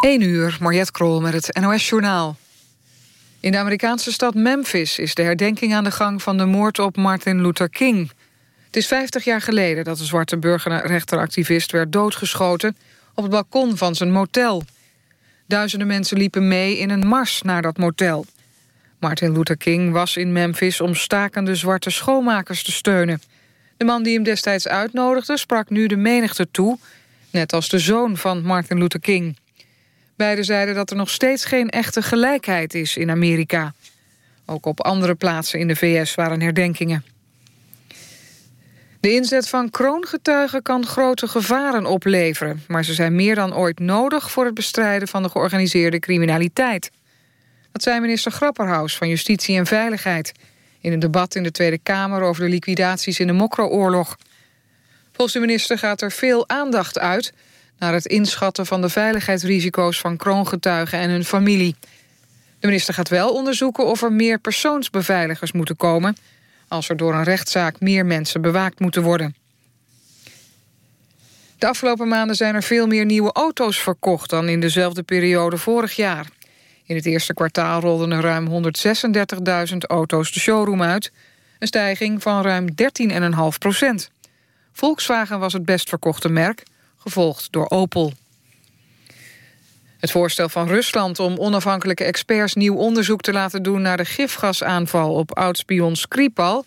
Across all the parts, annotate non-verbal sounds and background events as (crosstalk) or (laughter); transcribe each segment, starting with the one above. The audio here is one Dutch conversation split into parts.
1 uur, Mariette Krol met het NOS-journaal. In de Amerikaanse stad Memphis is de herdenking aan de gang... van de moord op Martin Luther King. Het is 50 jaar geleden dat de zwarte burgerrechteractivist... werd doodgeschoten op het balkon van zijn motel. Duizenden mensen liepen mee in een mars naar dat motel. Martin Luther King was in Memphis om stakende zwarte schoonmakers te steunen. De man die hem destijds uitnodigde sprak nu de menigte toe... net als de zoon van Martin Luther King... Beiden zeiden dat er nog steeds geen echte gelijkheid is in Amerika. Ook op andere plaatsen in de VS waren herdenkingen. De inzet van kroongetuigen kan grote gevaren opleveren... maar ze zijn meer dan ooit nodig voor het bestrijden van de georganiseerde criminaliteit. Dat zei minister Grapperhaus van Justitie en Veiligheid... in een debat in de Tweede Kamer over de liquidaties in de Mokro-oorlog. Volgens de minister gaat er veel aandacht uit naar het inschatten van de veiligheidsrisico's van kroongetuigen en hun familie. De minister gaat wel onderzoeken of er meer persoonsbeveiligers moeten komen... als er door een rechtszaak meer mensen bewaakt moeten worden. De afgelopen maanden zijn er veel meer nieuwe auto's verkocht... dan in dezelfde periode vorig jaar. In het eerste kwartaal rolden er ruim 136.000 auto's de showroom uit... een stijging van ruim 13,5 procent. Volkswagen was het best verkochte merk gevolgd door Opel. Het voorstel van Rusland om onafhankelijke experts nieuw onderzoek te laten doen naar de gifgasaanval op oudspion Skripal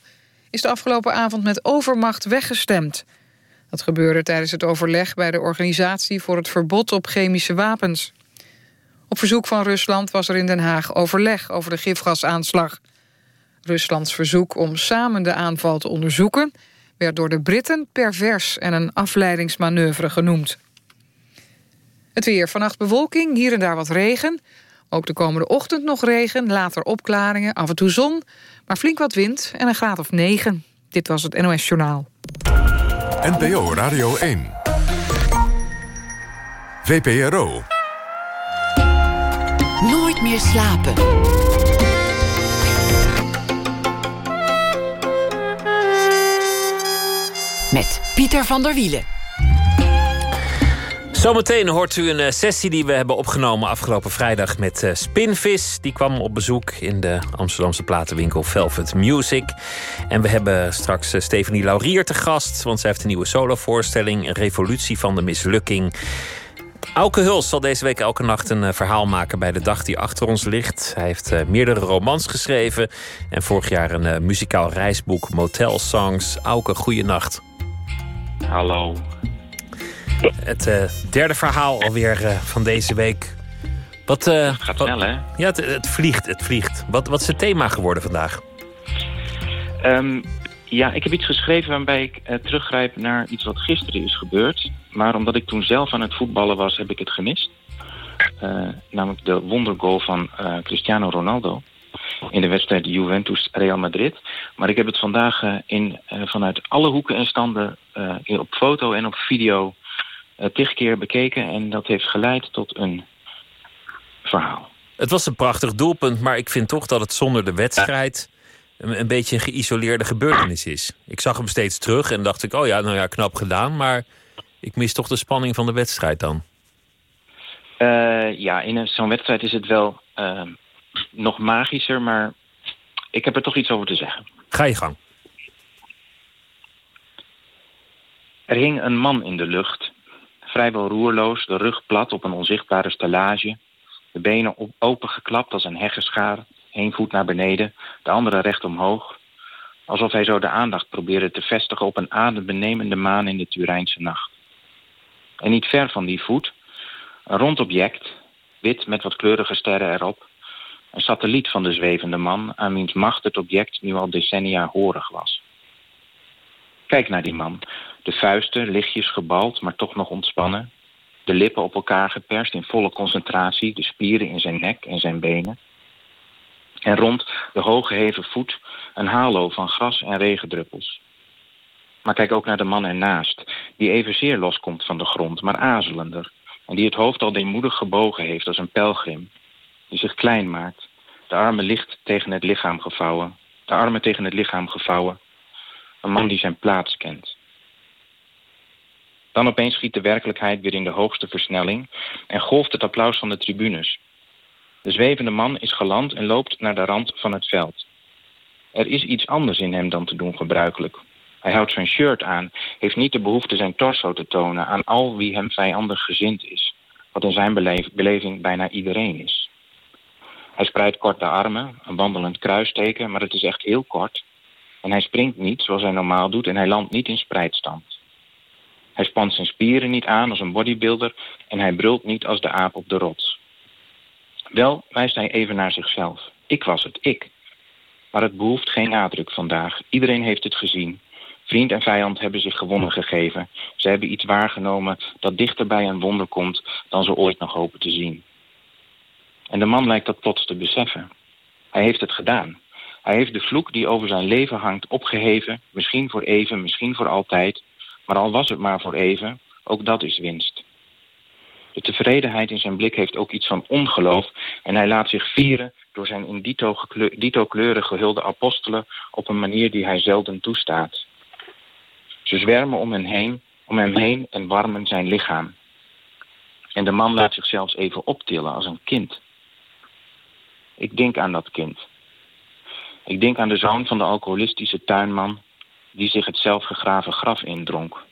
is de afgelopen avond met overmacht weggestemd. Dat gebeurde tijdens het overleg bij de Organisatie voor het Verbod op Chemische Wapens. Op verzoek van Rusland was er in Den Haag overleg over de gifgasaanslag. Ruslands verzoek om samen de aanval te onderzoeken werd door de Britten pervers en een afleidingsmanoeuvre genoemd. Het weer. Vannacht bewolking, hier en daar wat regen. Ook de komende ochtend nog regen, later opklaringen, af en toe zon... maar flink wat wind en een graad of 9. Dit was het NOS Journaal. NPO Radio 1. VPRO. Nooit meer slapen. Met Pieter van der Wielen. Zometeen hoort u een eh, sessie die we hebben opgenomen afgelopen vrijdag met uh, Spinvis. Die kwam op bezoek in de Amsterdamse platenwinkel Velvet Music. En we hebben straks uh, Stephanie Laurier te gast, want zij heeft een nieuwe solovoorstelling, revolutie van de mislukking. Auke Huls zal deze week elke nacht een verhaal maken bij de dag die achter ons ligt. Hij heeft meerdere romans geschreven en vorig jaar een muzikaal reisboek Motel Songs. Auke, goeienacht. Hallo. Het uh, derde verhaal alweer uh, van deze week. Wat, uh, het gaat snel, hè? Ja, het, het, vliegt, het vliegt. Wat, wat is het thema geworden vandaag? Um, ja, ik heb iets geschreven waarbij ik teruggrijp naar iets wat gisteren is gebeurd. Maar omdat ik toen zelf aan het voetballen was, heb ik het gemist. namelijk de wondergoal van Cristiano Ronaldo in de wedstrijd Juventus-Real Madrid. Maar ik heb het vandaag uh, in, uh, vanuit alle hoeken en standen uh, op foto en op video tig keer bekeken. En dat heeft geleid tot een verhaal. Het was een prachtig doelpunt, maar ik vind toch dat het zonder de wedstrijd... Een, een beetje een geïsoleerde gebeurtenis is. Ik zag hem steeds terug en dacht ik, oh ja, nou ja, knap gedaan. Maar ik mis toch de spanning van de wedstrijd dan. ja, in zo'n wedstrijd is het wel nog magischer, maar ik heb er toch iets over te zeggen. Ga je gang. Er hing een man in de lucht, vrijwel roerloos, de rug plat op een onzichtbare stellage, de benen opengeklapt als een heggenschaar, één voet naar beneden, de andere recht omhoog, alsof hij zo de aandacht probeerde te vestigen op een adembenemende maan in de Turijnse nacht. En niet ver van die voet, een rond object, wit met wat kleurige sterren erop, een satelliet van de zwevende man aan wiens macht het object nu al decennia horig was. Kijk naar die man. De vuisten lichtjes gebald, maar toch nog ontspannen. De lippen op elkaar geperst in volle concentratie, de spieren in zijn nek en zijn benen. En rond de hooggeheven voet een halo van gras en regendruppels. Maar kijk ook naar de man ernaast, die evenzeer loskomt van de grond, maar azelender. En die het hoofd al deemoedig gebogen heeft als een pelgrim die zich klein maakt. De armen licht tegen het lichaam gevouwen. De armen tegen het lichaam gevouwen. Een man die zijn plaats kent. Dan opeens schiet de werkelijkheid weer in de hoogste versnelling en golft het applaus van de tribunes. De zwevende man is geland en loopt naar de rand van het veld. Er is iets anders in hem dan te doen gebruikelijk. Hij houdt zijn shirt aan, heeft niet de behoefte zijn torso te tonen aan al wie hem vijandig gezind is, wat in zijn beleving bijna iedereen is. Hij spreidt kort de armen, een wandelend kruisteken, maar het is echt heel kort. En hij springt niet zoals hij normaal doet en hij landt niet in spreidstand. Hij spant zijn spieren niet aan als een bodybuilder en hij brult niet als de aap op de rots. Wel wijst hij even naar zichzelf. Ik was het, ik. Maar het behoeft geen nadruk vandaag. Iedereen heeft het gezien. Vriend en vijand hebben zich gewonnen gegeven. Ze hebben iets waargenomen dat dichter bij een wonder komt dan ze ooit nog hopen te zien. En de man lijkt dat plots te beseffen. Hij heeft het gedaan. Hij heeft de vloek die over zijn leven hangt opgeheven, misschien voor even, misschien voor altijd, maar al was het maar voor even, ook dat is winst. De tevredenheid in zijn blik heeft ook iets van ongeloof en hij laat zich vieren door zijn in dito, kleuren gehulde apostelen op een manier die hij zelden toestaat. Ze zwermen om hem heen, om hem heen en warmen zijn lichaam. En de man laat zich zelfs even optillen als een kind. Ik denk aan dat kind. Ik denk aan de zoon van de alcoholistische tuinman die zich het zelfgegraven graf indronk.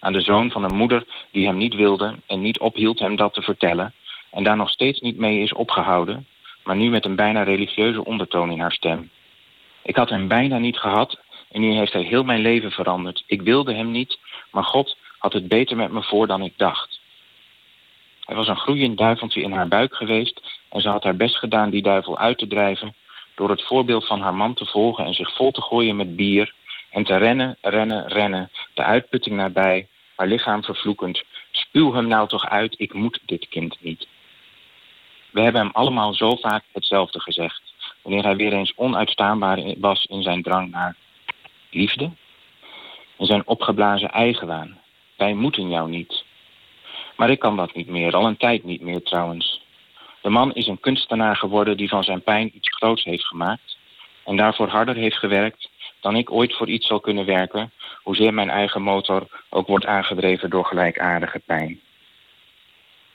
Aan de zoon van een moeder die hem niet wilde en niet ophield hem dat te vertellen en daar nog steeds niet mee is opgehouden, maar nu met een bijna religieuze ondertoon in haar stem. Ik had hem bijna niet gehad en nu heeft hij heel mijn leven veranderd. Ik wilde hem niet, maar God had het beter met me voor dan ik dacht. Hij was een groeiend duiveltje in haar buik geweest en ze had haar best gedaan die duivel uit te drijven door het voorbeeld van haar man te volgen en zich vol te gooien met bier en te rennen, rennen, rennen, de uitputting nabij, haar lichaam vervloekend. Spuw hem nou toch uit, ik moet dit kind niet. We hebben hem allemaal zo vaak hetzelfde gezegd, wanneer hij weer eens onuitstaanbaar was in zijn drang naar liefde, in zijn opgeblazen eigenwaan. Wij moeten jou niet. Maar ik kan dat niet meer, al een tijd niet meer trouwens. De man is een kunstenaar geworden die van zijn pijn iets groots heeft gemaakt en daarvoor harder heeft gewerkt dan ik ooit voor iets zal kunnen werken, hoezeer mijn eigen motor ook wordt aangedreven door gelijkaardige pijn.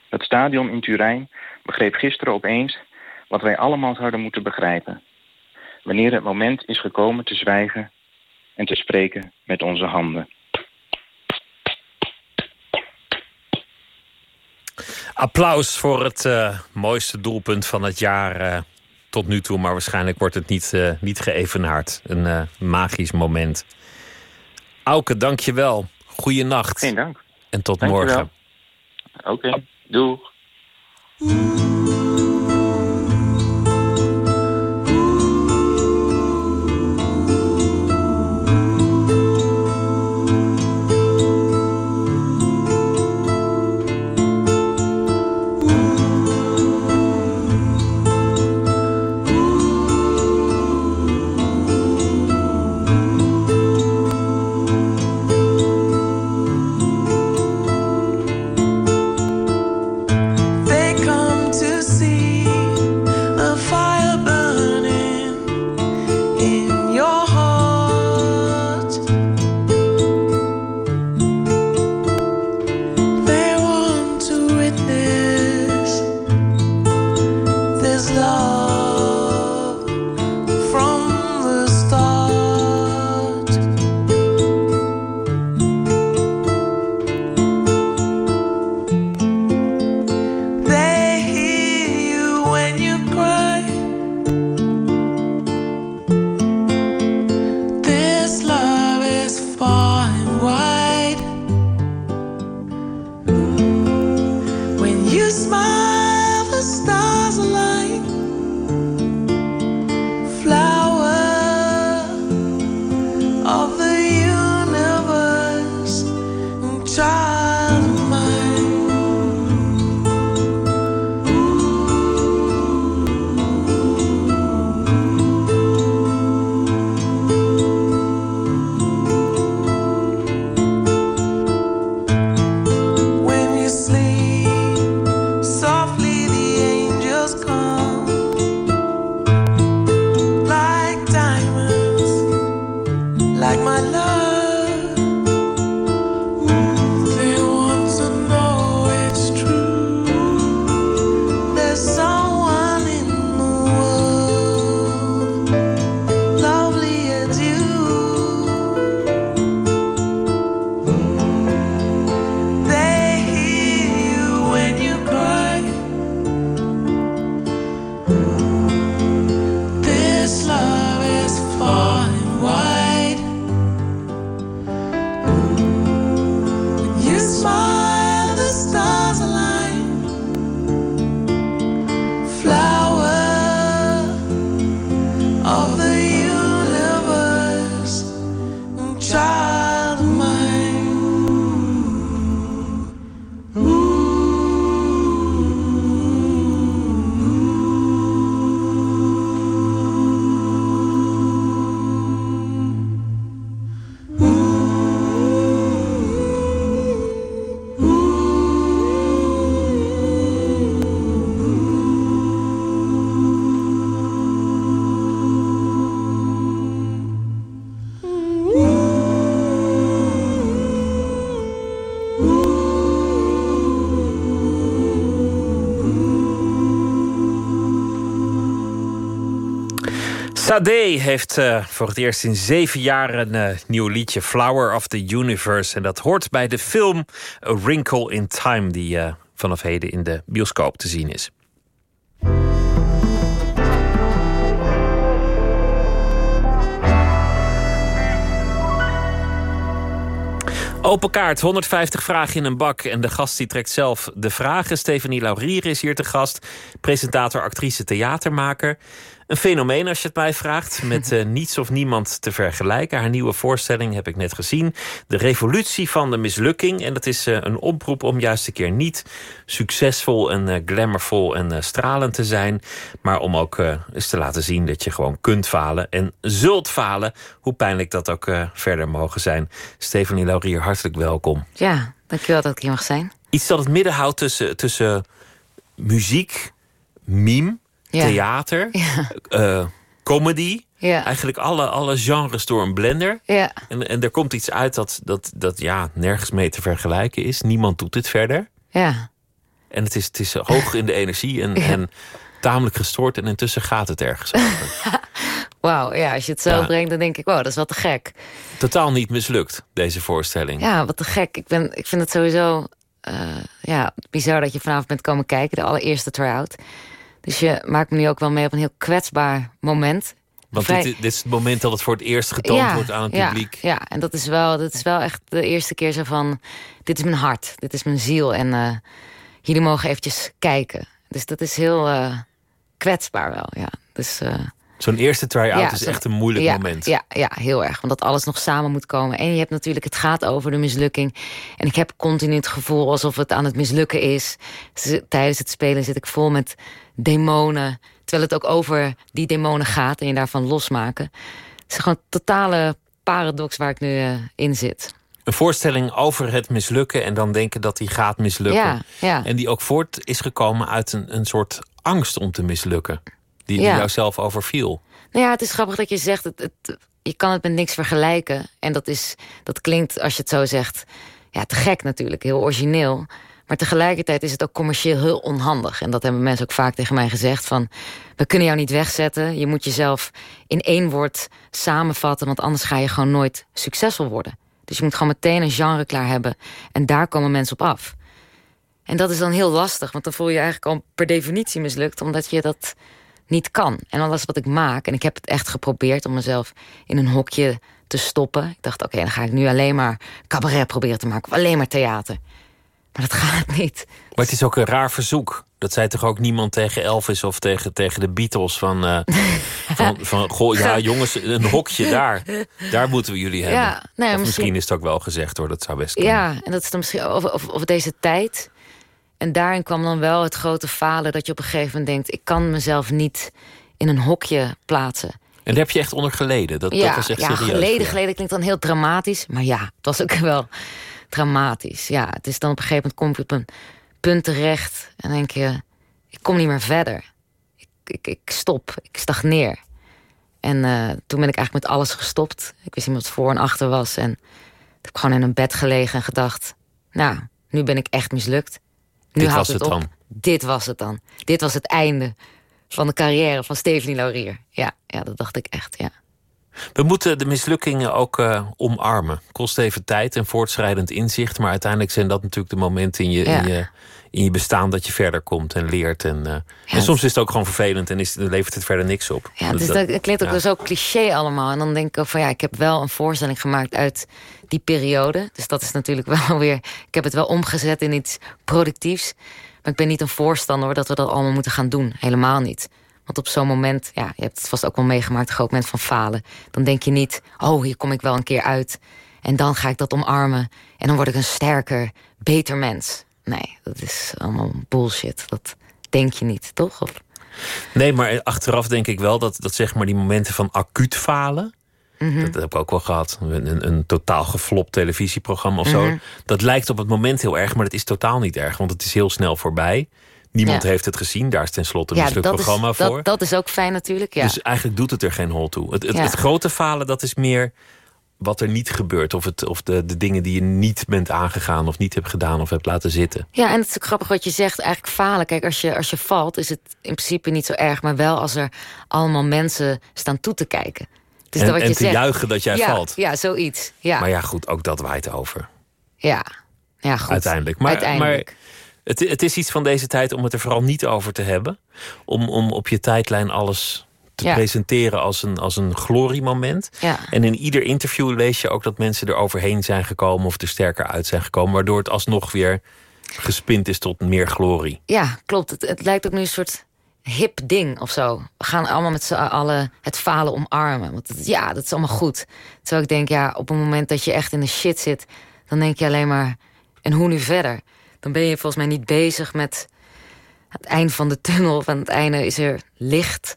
Het stadion in Turijn begreep gisteren opeens wat wij allemaal zouden moeten begrijpen. Wanneer het moment is gekomen te zwijgen en te spreken met onze handen. Applaus voor het uh, mooiste doelpunt van het jaar uh, tot nu toe. Maar waarschijnlijk wordt het niet, uh, niet geëvenaard. Een magisch moment. Auke, dank je wel. Goeienacht. Geen dank. En tot dank morgen. Oké, okay. doeg. of Sade heeft uh, voor het eerst in zeven jaar een uh, nieuw liedje, Flower of the Universe. En dat hoort bij de film A Wrinkle in Time, die uh, vanaf heden in de bioscoop te zien is. Open kaart, 150 vragen in een bak. En de gast die trekt zelf de vragen. Stefanie Laurier is hier te gast. Presentator, actrice, theatermaker. Een fenomeen als je het mij vraagt. (laughs) Met uh, niets of niemand te vergelijken. Haar nieuwe voorstelling heb ik net gezien. De revolutie van de mislukking. En dat is uh, een oproep om juist een keer niet succesvol en uh, glamourvol en stralend te zijn. Maar om ook eens te laten zien dat je gewoon kunt falen. En zult falen. Hoe pijnlijk dat ook verder mogen zijn. Stefanie Laurier, hartelijk welkom. Ja, dankjewel dat ik hier mag zijn. Iets dat het midden houdt tussen, tussen muziek, meme ja. theater, ja. Uh, comedy. Ja. Eigenlijk alle, alle genres door een blender. Ja. En, en er komt iets uit dat, dat, dat ja, nergens mee te vergelijken is. Niemand doet het verder. Ja. En het is, het is hoog in de energie en, en tamelijk gestoord. En intussen gaat het ergens over. (laughs) Wauw, ja, als je het zo brengt, dan denk ik, wow, dat is wat te gek. Totaal niet mislukt, deze voorstelling. Ja, wat te gek. Ik, ben, ik vind het sowieso uh, ja, bizar dat je vanavond bent komen kijken. De allereerste try-out. Dus je maakt me nu ook wel mee op een heel kwetsbaar moment. Want dit, dit, is het moment dat het voor het eerst getoond wordt aan het publiek. Ja, en dat is, wel, dat is wel echt de eerste keer zo van... dit is mijn hart, dit is mijn ziel en uh, jullie mogen eventjes kijken. Dus dat is heel uh, kwetsbaar wel, ja. Dus, uh, Zo'n eerste try-out is echt een moeilijk moment. Ja, ja, heel erg. Want dat alles nog samen moet komen. En je hebt natuurlijk, het gaat over de mislukking. En ik heb continu het gevoel alsof het aan het mislukken is. Tijdens het spelen zit ik vol met demonen. Terwijl het ook over die demonen gaat en je daarvan losmaken. Het is gewoon een totale paradox waar ik nu uh, in zit. Een voorstelling over het mislukken en dan denken dat die gaat mislukken. Ja, ja. En die ook voort is gekomen uit een, een soort angst om te mislukken. Die, die jou zelf overviel. Nou ja, het is grappig dat je zegt, het, het, je kan het met niks vergelijken. En dat, is, dat klinkt, als je het zo zegt, ja, te gek natuurlijk, heel origineel. Maar tegelijkertijd is het ook commercieel heel onhandig. En dat hebben mensen ook vaak tegen mij gezegd. Van, we kunnen jou niet wegzetten. Je moet jezelf in één woord samenvatten. Want anders ga je gewoon nooit succesvol worden. Dus je moet gewoon meteen een genre klaar hebben. En daar komen mensen op af. En dat is dan heel lastig. Want dan voel je, je eigenlijk al per definitie mislukt. Omdat je dat niet kan. En alles wat ik maak. En ik heb het echt geprobeerd om mezelf in een hokje te stoppen. Ik dacht, oké, dan ga ik nu alleen maar cabaret proberen te maken. Of alleen maar theater. Maar dat gaat niet. Maar het is ook een raar verzoek. Dat zei toch ook niemand tegen Elvis of tegen, tegen de Beatles van, uh, (laughs) van, van goh, ja jongens, een hokje daar. Daar moeten we jullie hebben. Ja, nou misschien... misschien... is het ook wel gezegd hoor, dat zou best kunnen. Ja, en dat is dan misschien of, of, of deze tijd. En daarin kwam dan wel het grote falen dat je op een gegeven moment denkt... ik kan mezelf niet in een hokje plaatsen. En daar heb je echt onder geleden? Dat, ja, dat was echt ja geleden, geleden klinkt dan heel dramatisch. Maar ja, het was ook (laughs) wel dramatisch. Ja, het is dan op een gegeven moment kom je op een punt terecht en denk je, ik kom niet meer verder. Ik, ik, ik stop, ik stagneer. En uh, toen ben ik eigenlijk met alles gestopt. Ik wist niet wat voor en achter was. En ik heb gewoon in een bed gelegen en gedacht... nou, nu ben ik echt mislukt. Nu Dit was het, dan? Dit was het dan. Dit was het einde van de carrière van Stephanie Laurier. Ja, ja, dat dacht ik echt, ja. We moeten de mislukkingen ook uh, omarmen. Kost even tijd en voortschrijdend inzicht. Maar uiteindelijk zijn dat natuurlijk de momenten in je, in je, in je bestaan dat je verder komt en leert. En, uh, en soms is het ook gewoon vervelend en is, levert het verder niks op. Ja, dus dat, dat klinkt ook zo cliché allemaal. En dan denk ik van ja, ik heb wel een voorstelling gemaakt uit die periode. Dus dat is natuurlijk (laughs) wel weer. Ik heb het wel omgezet in iets productiefs. Maar ik ben niet een voorstander hoor, dat we dat allemaal moeten gaan doen. Helemaal niet. Want op zo'n moment, ja, je hebt het vast ook wel meegemaakt, een groot moment van falen. Dan denk je niet, oh, hier kom ik wel een keer uit. En dan ga ik dat omarmen. En dan word ik een sterker, beter mens. Nee, dat is allemaal bullshit. Dat denk je niet, toch? Of... Nee, maar achteraf denk ik wel dat, dat zeg maar die momenten van acuut falen. Mhm. Dat heb ik ook wel gehad. Een, een totaal geflopt televisieprogramma of zo. Mhm. Dat lijkt op het moment heel erg, maar dat is totaal niet erg. Want het is heel snel voorbij. Niemand heeft het gezien. Daar is tenslotte een ja, programma voor. Dat, dat, is ook fijn natuurlijk, ja. Dus eigenlijk doet het er geen hol toe. Het, het, het grote falen, dat is meer wat er niet gebeurt. Of, het, of de, de dingen die je niet bent aangegaan of niet hebt gedaan of hebt laten zitten. Ja, en het is ook grappig wat je zegt, eigenlijk falen. Kijk, als je, als je valt is het in principe niet zo erg. Maar wel als er allemaal mensen staan toe te kijken. Dus en dat wat en je te zegt, juichen dat jij ja, valt. Ja, zoiets. Ja, Maar ja, goed, ook dat waait over. ja. ja goed. Uiteindelijk. Maar, Uiteindelijk. maar het, het is iets van deze tijd om het er vooral niet over te hebben. Om, om op je tijdlijn alles te Ja. presenteren als een, als een gloriemoment. Ja. En in ieder interview lees je ook dat mensen er overheen zijn gekomen of er sterker uit zijn gekomen. Waardoor het alsnog weer gespind is tot meer glorie. Ja, klopt. Het, het lijkt ook nu een soort hip ding of zo. We gaan allemaal met z'n allen het falen omarmen. Want het- ja, dat is allemaal goed. Terwijl ik denk, ja, op het moment dat je echt in de shit zit... dan denk je alleen maar, en hoe nu verder? Dan ben je volgens mij niet bezig met het eind van de tunnel. Of aan het einde is er licht.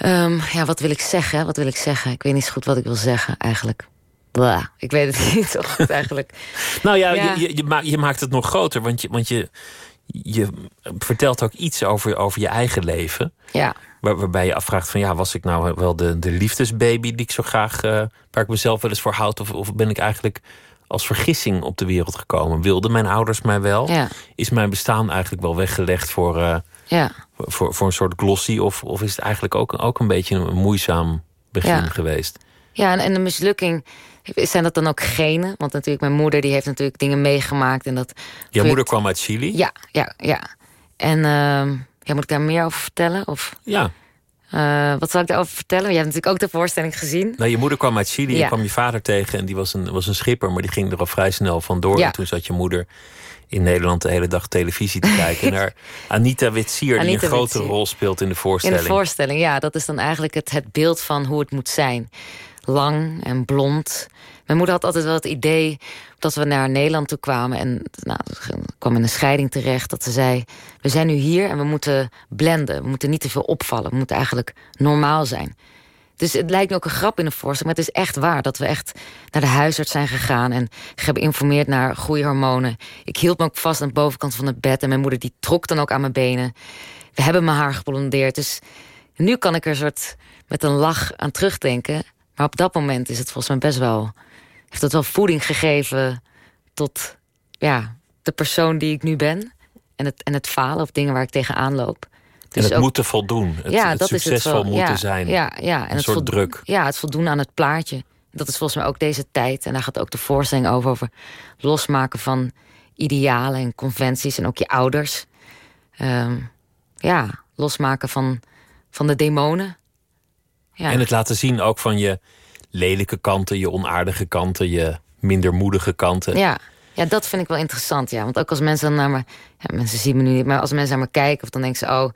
Ehm, ja, wat wil ik zeggen? Wat wil ik zeggen? Ik weet niet zo goed wat ik wil zeggen, eigenlijk. Blah, ik weet het (laughs) niet zo goed, eigenlijk. (laughs) Nou ja, Ja. Je, je, je, ma- je maakt het nog groter, want je, want je, je vertelt ook iets over, over je eigen leven. Ja, Waar, waarbij je afvraagt van ja, was ik nou wel de, de liefdesbaby die ik zo graag, eh, waar ik mezelf wel eens voor houd? Of, of ben ik eigenlijk als vergissing op de wereld gekomen? Wilden mijn ouders mij wel? ja, Is mijn bestaan eigenlijk wel weggelegd voor, eh, ja. Voor, voor een soort glossy? Of, of is het eigenlijk ook, ook een beetje een moeizaam begin Ja. geweest? Ja, en, en de mislukking, zijn dat dan ook genen? Want natuurlijk, mijn moeder die heeft natuurlijk dingen meegemaakt. En dat Jouw moeder kwam uit Chili? Ja, ja, ja. En ehm, ja, moet ik daar meer over vertellen? Of Ja. eh, wat zal ik daarover vertellen? Je hebt natuurlijk ook de voorstelling gezien. Nou, je moeder kwam uit Chili, Ja. kwam je vader tegen en die was een, was een schipper, maar die ging er al vrij snel vandoor. Ja. En toen zat je moeder in Nederland de hele dag televisie te (laughs) kijken naar Anita Witsier, die een grote Witsier. rol speelt in de In voorstelling. de voorstelling, ja. Dat is dan eigenlijk het, het beeld van hoe het moet zijn. Lang en blond. Mijn moeder had altijd wel het idee dat we naar Nederland toe kwamen. En nou, kwam in een scheiding terecht. Dat ze zei, we zijn nu hier en we moeten blenden. We moeten niet te veel opvallen. We moeten eigenlijk normaal zijn. Dus het lijkt me ook een grap in de voorstelling. Maar het is echt waar dat we echt naar de huisarts zijn gegaan. En geïnformeerd naar groeihormonen. Ik hield me ook vast aan de bovenkant van het bed. En mijn moeder die trok dan ook aan mijn benen. We hebben mijn haar geblondeerd. Dus nu kan ik er soort met een lach aan terugdenken. Maar op dat moment is het volgens mij best wel... heeft het wel voeding gegeven tot ja, de persoon die ik nu ben. En het, en het falen of dingen waar ik tegenaan loop. En het ook- moeten voldoen. Het, ja, het dat is succesvol het wel. moeten ja, zijn. Ja, ja. En een het soort druk. Ja, het voldoen aan het plaatje. Dat is volgens mij ook deze tijd. En daar gaat ook de voorstelling over. Over losmaken van idealen en conventies. En ook je ouders. Ehm, ja, losmaken van, van de demonen. Ja. En het laten zien ook van je lelijke kanten, je onaardige kanten, je minder moedige kanten. Ja. Ja, dat vind ik wel interessant. Ja. Want ook als mensen dan naar me... Ja, mensen zien me nu niet, maar als mensen naar me kijken... of dan denken ze, oh,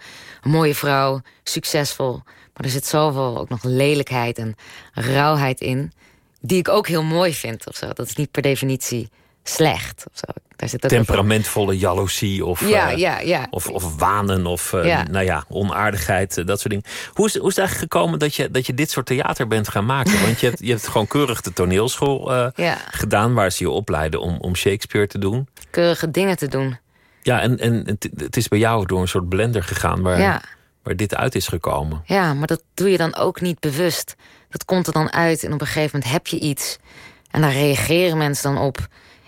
mooie vrouw, succesvol. Maar er zit zoveel ook nog lelijkheid en rauwheid in... die ik ook heel mooi vind. Of zo. Dat is niet per definitie slecht. Of zo. Daar zit ook Temperamentvolle jaloezie of, Ja, eh, ja, ja. of, of wanen of eh, Ja. nou ja, onaardigheid, eh, dat soort dingen. Hoe is, hoe is het eigenlijk gekomen dat je, dat je dit soort theater bent gaan maken? Want je hebt, je hebt gewoon keurig de toneelschool Ja. gedaan... waar ze je opleiden om, om Shakespeare te doen. keurige dingen te doen. Ja, en, en het, het is bij jou door een soort blender gegaan... waar, Ja. waar dit uit is gekomen. Ja, maar dat doe je dan ook niet bewust. Dat komt er dan uit en op een gegeven moment heb je iets. En daar reageren mensen dan op.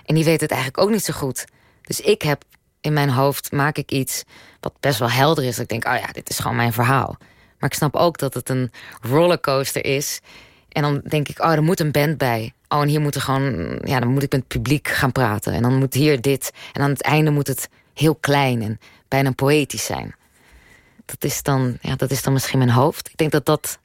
En die weten het eigenlijk ook niet zo goed. Dus ik heb in mijn hoofd, maak ik iets wat best wel helder is. Dat ik denk, oh ja, dit is gewoon mijn verhaal. Maar ik snap ook dat het een rollercoaster is. En dan denk ik, oh, er moet een band bij. Oh, en hier moet er gewoon, ja, dan moet ik met het publiek gaan praten. En dan moet hier dit. En aan het einde moet het heel klein en bijna poëtisch zijn. Dat is dan, ja, dat is dan misschien mijn hoofd. Ik denk dat dat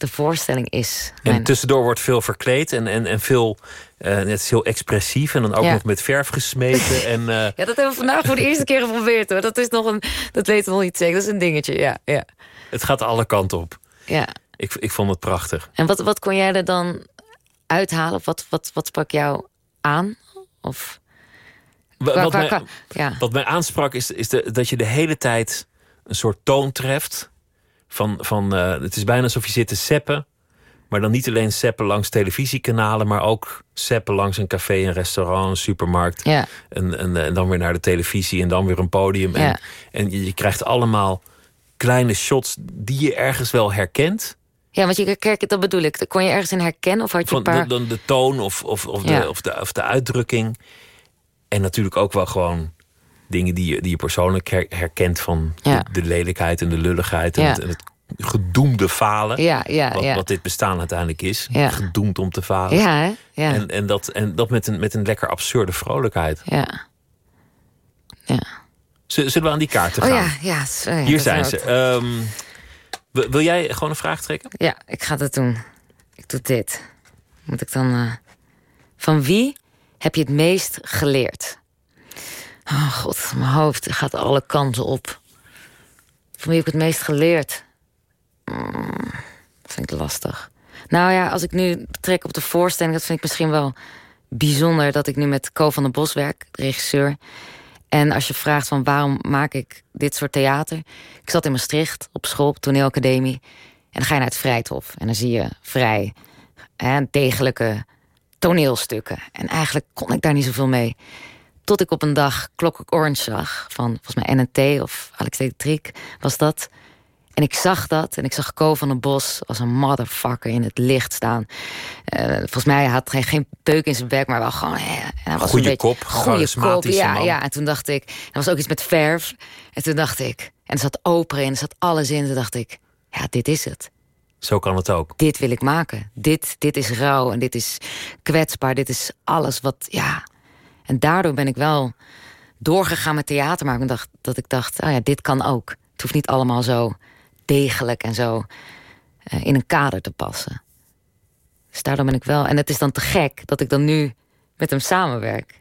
de voorstelling is. En tussendoor wordt veel verkleed en, en, en veel... eh, het is heel expressief en dan ook Ja. nog met verf gesmeten. (laughs) en, eh, Ja, dat hebben we vandaag voor de eerste keer geprobeerd hoor. Dat is nog een, dat weten we nog niet zeker. Dat is een dingetje, ja. ja, het gaat alle kanten op. ja. Ik, ik vond het prachtig. En wat, wat kon jij er dan uithalen? Of wat, wat, wat sprak jou aan? Of, qua- Wat qua- mij, ja. wat mij aansprak is, is de, dat je de hele tijd een soort toon treft. Van, van, eh, het is bijna alsof je zit te seppen. Maar dan niet alleen seppen langs televisiekanalen... maar ook seppen langs een café, een restaurant, een supermarkt. Ja. En, en, eh, en dan weer naar de televisie en dan weer een podium. En, Ja. en je, je krijgt allemaal kleine shots die je ergens wel herkent. Ja, want je herkent, dat bedoel ik. Kon je ergens in herkennen of had je Van een paar... de, dan de toon of, of, of, Ja. de, of, de, of de uitdrukking. En natuurlijk ook wel gewoon dingen die je, die je persoonlijk her- herkent van Ja. de, de lelijkheid en de lulligheid en, Ja. het, en het gedoemde falen. Ja, ja, wat, ja. wat dit bestaan uiteindelijk is. Gedoemd om te falen. Ja, hè? En, en dat, en dat met, een, met een lekker absurde vrolijkheid. ja. ja. Zullen we aan die kaarten Oh gaan? ja, ja. Hier zijn ze. wil- wil jij gewoon een vraag trekken? Ja, ik ga dat doen. Ik doe dit. Moet ik dan... eh, Van wie heb je het meest geleerd? Oh god, mijn hoofd gaat alle kanten op. Van wie heb ik het meest geleerd? Mm, vind ik lastig. Nou ja, als ik nu trek op de voorstelling... dat vind ik misschien wel bijzonder... dat ik nu met Co van der Bos werk, regisseur... En als je vraagt van waarom maak ik dit soort theater... Ik zat in Maastricht op school, op toneelacademie... En dan ga je naar het Vrijthof. En dan zie je vrij hè, degelijke toneelstukken. En eigenlijk kon ik daar niet zoveel mee. Tot ik op een dag Clockwork Orange zag. Van volgens mij NNT of Alex de Triek was dat. En ik zag dat. En ik zag Co van den Bos als een motherfucker in het licht staan. Eh, volgens mij had hij geen peuk in zijn bek. Maar wel gewoon... was beetje, kop, Goeie kop, ja, man. ja. En toen dacht ik... Er was ook iets met verf. En toen dacht ik... En er zat opera in, er zat alles in. Toen dacht ik... Ja, dit is het Zo kan het ook. dit wil ik maken. Dit, dit is rauw en dit is kwetsbaar. Dit is alles wat, ja. En daardoor ben ik wel doorgegaan met theater maken. Ik dacht, dat ik dacht, oh ja, dit kan ook. Het hoeft niet allemaal zo degelijk en zo eh, in een kader te passen. Dus daardoor ben ik wel... En het is dan te gek dat ik dan nu met hem samenwerk.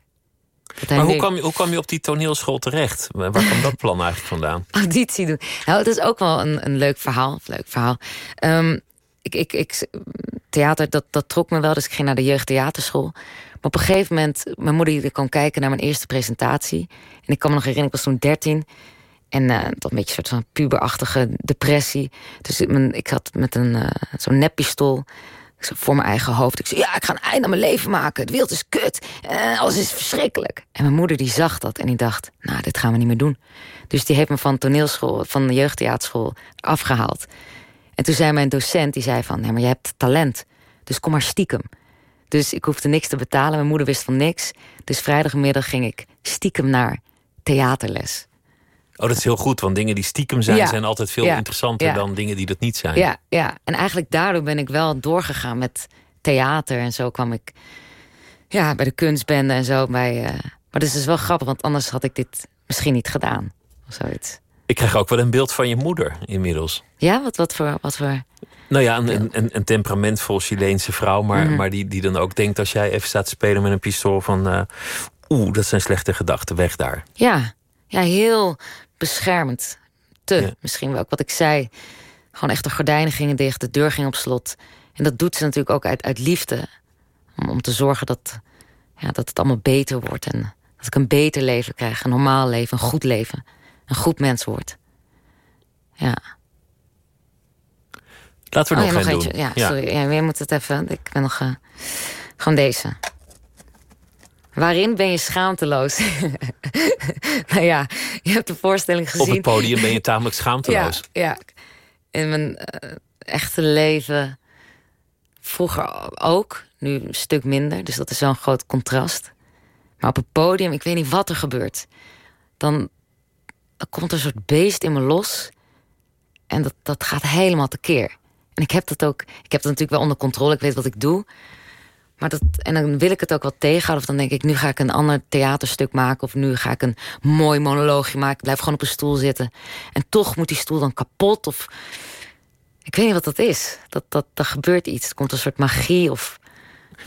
Maar hoe nu kwam, je, hoe kwam je op die toneelschool terecht? Waar kwam dat plan eigenlijk vandaan? (laughs) auditie doen. Nou, het is ook wel een, een leuk verhaal. Leuk verhaal. Ehm, ik, ik, ik, theater, dat, dat trok me wel. Dus ik ging naar de jeugdtheaterschool. Maar op een gegeven moment, mijn moeder die kwam kijken naar mijn eerste presentatie. En ik kan me nog herinneren, ik was toen 13. En eh toch een beetje een soort van puberachtige depressie. Dus ik, had met een eh, zo'n neppistool voor mijn eigen hoofd. Ik zei, ja, ik ga een einde aan mijn leven maken. Het wereld is kut. En alles is verschrikkelijk. En mijn moeder die zag dat en die dacht, nou, dit gaan we niet meer doen. Dus die heeft me van toneelschool, van de jeugdtheaterschool afgehaald. En toen zei mijn docent, die zei van, nee, maar je hebt talent. Dus kom maar stiekem. Dus ik hoefde niks te betalen. Mijn moeder wist van niks. Dus vrijdagmiddag ging ik stiekem naar theaterles. Oh, dat is heel goed, want dingen die stiekem zijn... Ja. zijn altijd veel Ja. interessanter Ja. dan dingen die dat niet zijn. Ja, ja, en eigenlijk daardoor ben ik wel doorgegaan met theater. En zo kwam ik ja, bij de kunstbende en zo. Bij, eh, maar dat is dus wel grappig, want anders had ik dit misschien niet gedaan. Of zoiets. Ik krijg ook wel een beeld van je moeder inmiddels. Ja, wat, wat, voor, wat voor... Nou ja, een, een, een, een temperamentvol Chileense vrouw... maar, Mhm. maar die, die dan ook denkt als jij even staat te spelen met een pistool... van eh, oeh, dat zijn slechte gedachten, weg daar. Ja, ja heel beschermend. Te, Ja. misschien wel ook wat ik zei. Gewoon echt de gordijnen gingen dicht, de deur ging op slot. En dat doet ze natuurlijk ook uit, uit liefde. Om, om te zorgen dat, ja, dat het allemaal beter wordt. En dat ik een beter leven krijg, een normaal leven, een goed leven. Een goed mens word. Ja. Laten we oh ja, nog eentje. doen. Ja, sorry. Ja, moet het even. Ik ben nog. eh, gewoon deze. Waarin ben je schaamteloos? (laughs) nou ja, je hebt de voorstelling Op gezien. het podium ben je tamelijk schaamteloos. (laughs) Ja, ja. in mijn eh, echte leven vroeger ook, nu een stuk minder. Dus dat is wel een groot contrast. Maar op het podium, ik weet niet wat er gebeurt. Dan, dan komt er een soort beest in me los. En dat, dat gaat helemaal tekeer. En ik heb dat ook, ik heb dat natuurlijk wel onder controle. Ik weet wat ik doe. Maar dat, en dan wil ik het ook wel tegenhouden. Of dan denk ik, nu ga ik een ander theaterstuk maken. Of nu ga ik een mooi monoloogje maken. Ik blijf gewoon op een stoel zitten. En toch moet die stoel dan kapot. Of ik weet niet wat dat is. Dat, dat, er gebeurt iets. Er komt een soort magie. Of,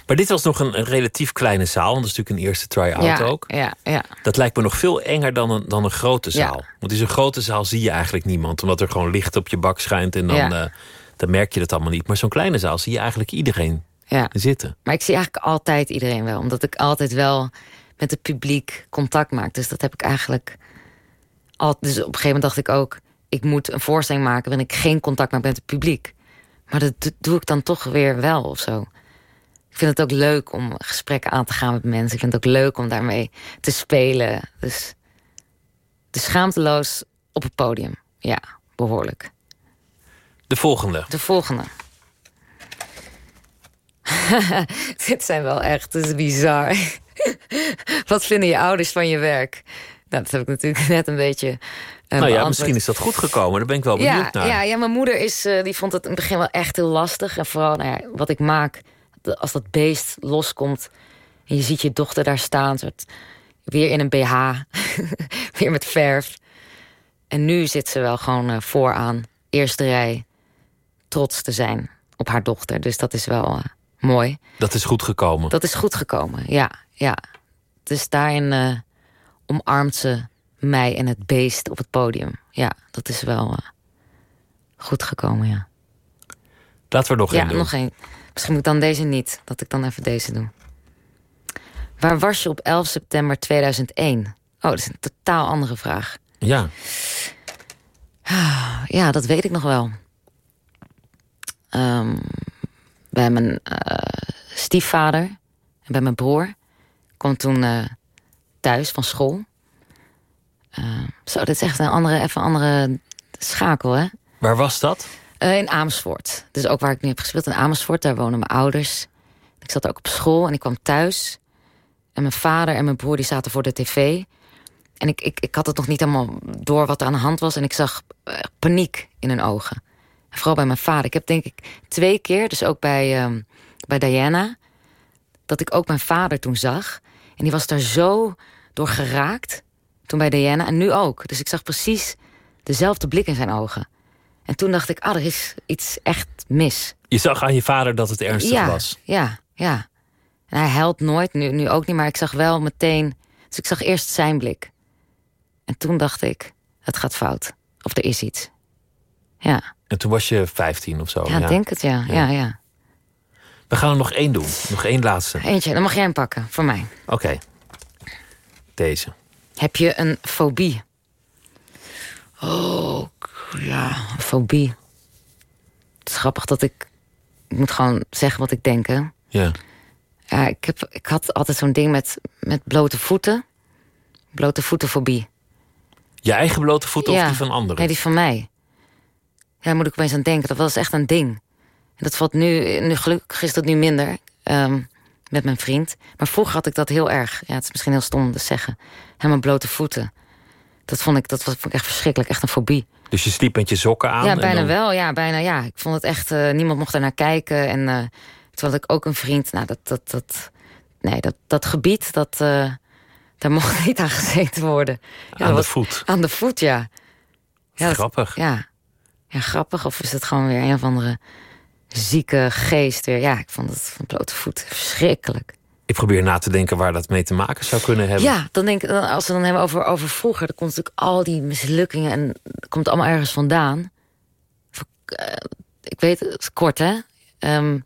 Maar dit was nog een, een relatief kleine zaal. Want dat is natuurlijk een eerste try-out ja, ook. Ja, ja. Dat lijkt me nog veel enger dan een, dan een grote Ja. zaal. Want in zo'n grote zaal zie je eigenlijk niemand. Omdat er gewoon licht op je bak schijnt. En dan, Ja. eh, dan merk je dat allemaal niet. Maar zo'n kleine zaal zie je eigenlijk iedereen ja. zitten. Maar ik zie eigenlijk altijd iedereen wel. Omdat ik altijd wel met het publiek contact maak. Dus dat heb ik eigenlijk... Al, dus op een gegeven moment dacht ik ook... ik moet een voorstelling maken waarin ik geen contact maak met het publiek. Maar dat do- doe ik dan toch weer wel of zo. Ik vind het ook leuk om gesprekken aan te gaan met mensen. Ik vind het ook leuk om daarmee te spelen. Dus, dus schaamteloos op het podium. Ja, behoorlijk. De volgende. De volgende. (laughs) Dit zijn wel echt, het is bizar. (laughs) Wat vinden je ouders van je werk? Nou, dat heb ik natuurlijk net een beetje. Uh, nou ja, beantwoord. misschien is dat goed gekomen. Daar ben ik wel benieuwd ja, naar. Ja, ja, mijn moeder is, uh, die vond het in het begin wel echt heel lastig. En vooral nou ja, wat ik maak, als dat beest loskomt... en je ziet je dochter daar staan, soort, weer in een BH, (laughs) weer met verf. En nu zit ze wel gewoon uh, vooraan, eerste rij, trots te zijn op haar dochter. Dus dat is wel uh, mooi. Dat is goed gekomen. Dat is goed gekomen, ja. ja. Dus daarin uh, omarmt ze mij en het beest op het podium. Ja, dat is wel uh, goed gekomen, ja. Laten we er nog ja, één doen. nog één. Misschien moet ik dan deze niet, dat ik dan even deze doe. Waar was je op 11 september 2001? Oh, dat is een totaal andere vraag. Ja. Ja, dat weet ik nog wel. Um, bij mijn uh, stiefvader en bij mijn broer. Ik kwam toen uh, thuis van school. Uh, zo, dit is echt een andere, even een andere schakel, hè? Waar was dat? Uh, in Amersfoort. Dus ook waar ik nu heb gespeeld in Amersfoort. Daar wonen mijn ouders. Ik zat ook op school en ik kwam thuis. En mijn vader en mijn broer die zaten voor de tv. En ik, ik, ik had het nog niet helemaal door wat er aan de hand was. En ik zag uh, paniek in hun ogen. En vooral bij mijn vader. Ik heb denk ik twee keer, dus ook bij, um, bij Diana... dat ik ook mijn vader toen zag. En die was daar zo door geraakt. Toen bij Diana en nu ook. Dus ik zag precies dezelfde blik in zijn ogen. En toen dacht ik, ah, er is iets echt mis. Je zag aan je vader dat het ernstig ja, was? Ja, ja. En hij helpt nooit, nu, nu ook niet. Maar ik zag wel meteen... Dus ik zag eerst zijn blik. En toen dacht ik, het gaat fout. Of er is iets. Ja. En toen was je 15 of zo? Ja, ja. denk het, ja. ja. ja, ja. We gaan er nog één doen. Nog één laatste. Eentje, dan mag jij hem pakken, voor mij. Oké. Okay. Deze. Heb je een fobie? Oh, ja, fobie. Het is grappig dat ik... Ik moet gewoon zeggen wat ik denk, hè. Ja. Ja, ik, heb, ik had altijd zo'n ding met, met blote voeten. Blote voetenfobie. Je eigen blote voeten ja. of die van anderen? Nee, die van mij. Ja, daar moet ik opeens aan denken. Dat was echt een ding. En dat valt nu, nu gelukkig is dat nu minder. Um, met mijn vriend. Maar vroeger had ik dat heel erg. Ja, het is misschien heel stom om te zeggen. Helemaal blote voeten. Dat vond ik, dat vond ik echt verschrikkelijk. Echt een fobie. Dus je sliep met je sokken aan? Ja, bijna dan... wel. Ja, bijna, ja. Ik vond het echt... Uh, niemand mocht naar kijken. En uh, toen had ik ook een vriend. Nou, dat... dat, dat nee, dat, dat gebied, dat... Uh, daar (laughs) mocht niet aan gezeten worden. Ja, aan de voet? Aan de voet, ja. ja grappig. Ja. ja, grappig. Of is het gewoon weer een of andere zieke geest weer. Ja, ik vond het van blote voet verschrikkelijk. Ik probeer na te denken waar dat mee te maken zou kunnen hebben. Ja, dan denk ik, als we dan hebben over, over vroeger... dan komt natuurlijk al die mislukkingen... en dat komt allemaal ergens vandaan. Ik weet, het kort, hè? Um,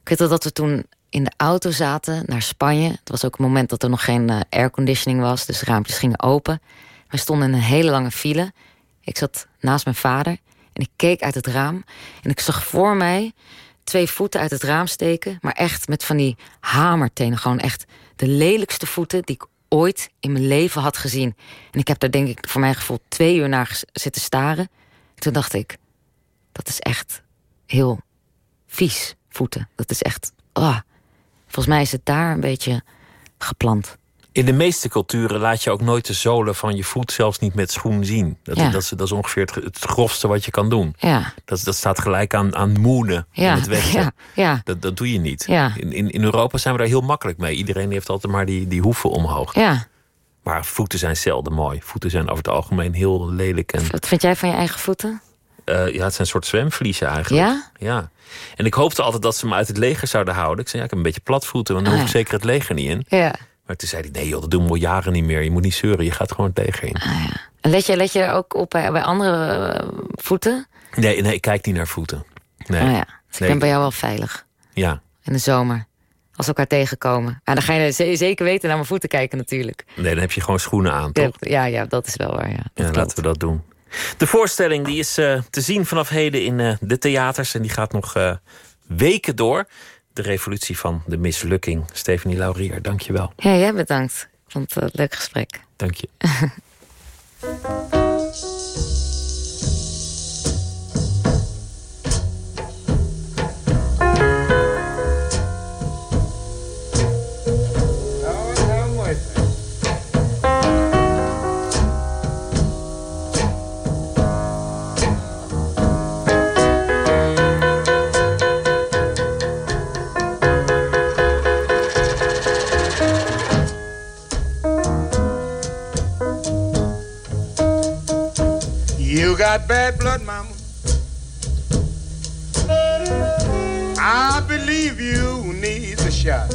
ik weet dat we toen in de auto zaten naar Spanje. Het was ook een moment dat er nog geen uh, airconditioning was... dus de raampjes gingen open. We stonden in een hele lange file. Ik zat naast mijn vader... En ik keek uit het raam en ik zag voor mij twee voeten uit het raam steken. Maar echt met van die hamertenen. Gewoon echt de lelijkste voeten die ik ooit in mijn leven had gezien. En ik heb daar denk ik voor mijn gevoel twee uur naar zitten staren. En toen dacht ik, dat is echt heel vies, voeten. Dat is echt, ah. Volgens mij is het daar een beetje geplant. In de meeste culturen laat je ook nooit de zolen van je voet, zelfs niet met schoen, zien. Dat, ja. dat, is, dat is ongeveer het, het grofste wat je kan doen. Ja. Dat, dat staat gelijk aan, aan moenen ja. in het westen. (laughs) Ja. Dat, dat doe je niet. In, in, in Europa zijn we daar heel makkelijk mee. Iedereen heeft altijd maar die, die hoeven omhoog. Ja. Maar voeten zijn zelden mooi. Voeten zijn over het algemeen heel lelijk. En, Wat vind jij van je eigen voeten? Uh, ja, het zijn een soort zwemvliezen eigenlijk. Ja? Ja. En ik hoopte altijd dat ze me uit het leger zouden houden. Ik zei, ja, ik heb een beetje platvoeten, want dan Ah, hoef ik zeker het leger niet in. Ja. Maar toen zei hij, nee joh, dat doen we al jaren niet meer. Je moet niet zeuren, je gaat gewoon tegen in. Ah, ja. En let je, let je ook op bij, bij andere uh, voeten? Nee, nee, ik kijk niet naar voeten. Nee. Oh ja. Dus Nee. ik ben bij jou wel veilig. Ja, In de zomer. Als we elkaar tegenkomen. Ah, dan ga je ze- zeker weten naar mijn voeten kijken natuurlijk. nee, dan heb je gewoon schoenen aan, toch? ja, ja, dat is wel waar. Ja, Ja, laten we dat doen. De voorstelling die is eh, te zien vanaf heden in eh, de theaters. En die gaat nog eh, weken door. De revolutie van de mislukking. Stephanie Laurier, dank je wel. Ja, jij bedankt. Ik vond het een leuk gesprek. Dank je. (laughs) got bad blood, mama. I believe you need a shot.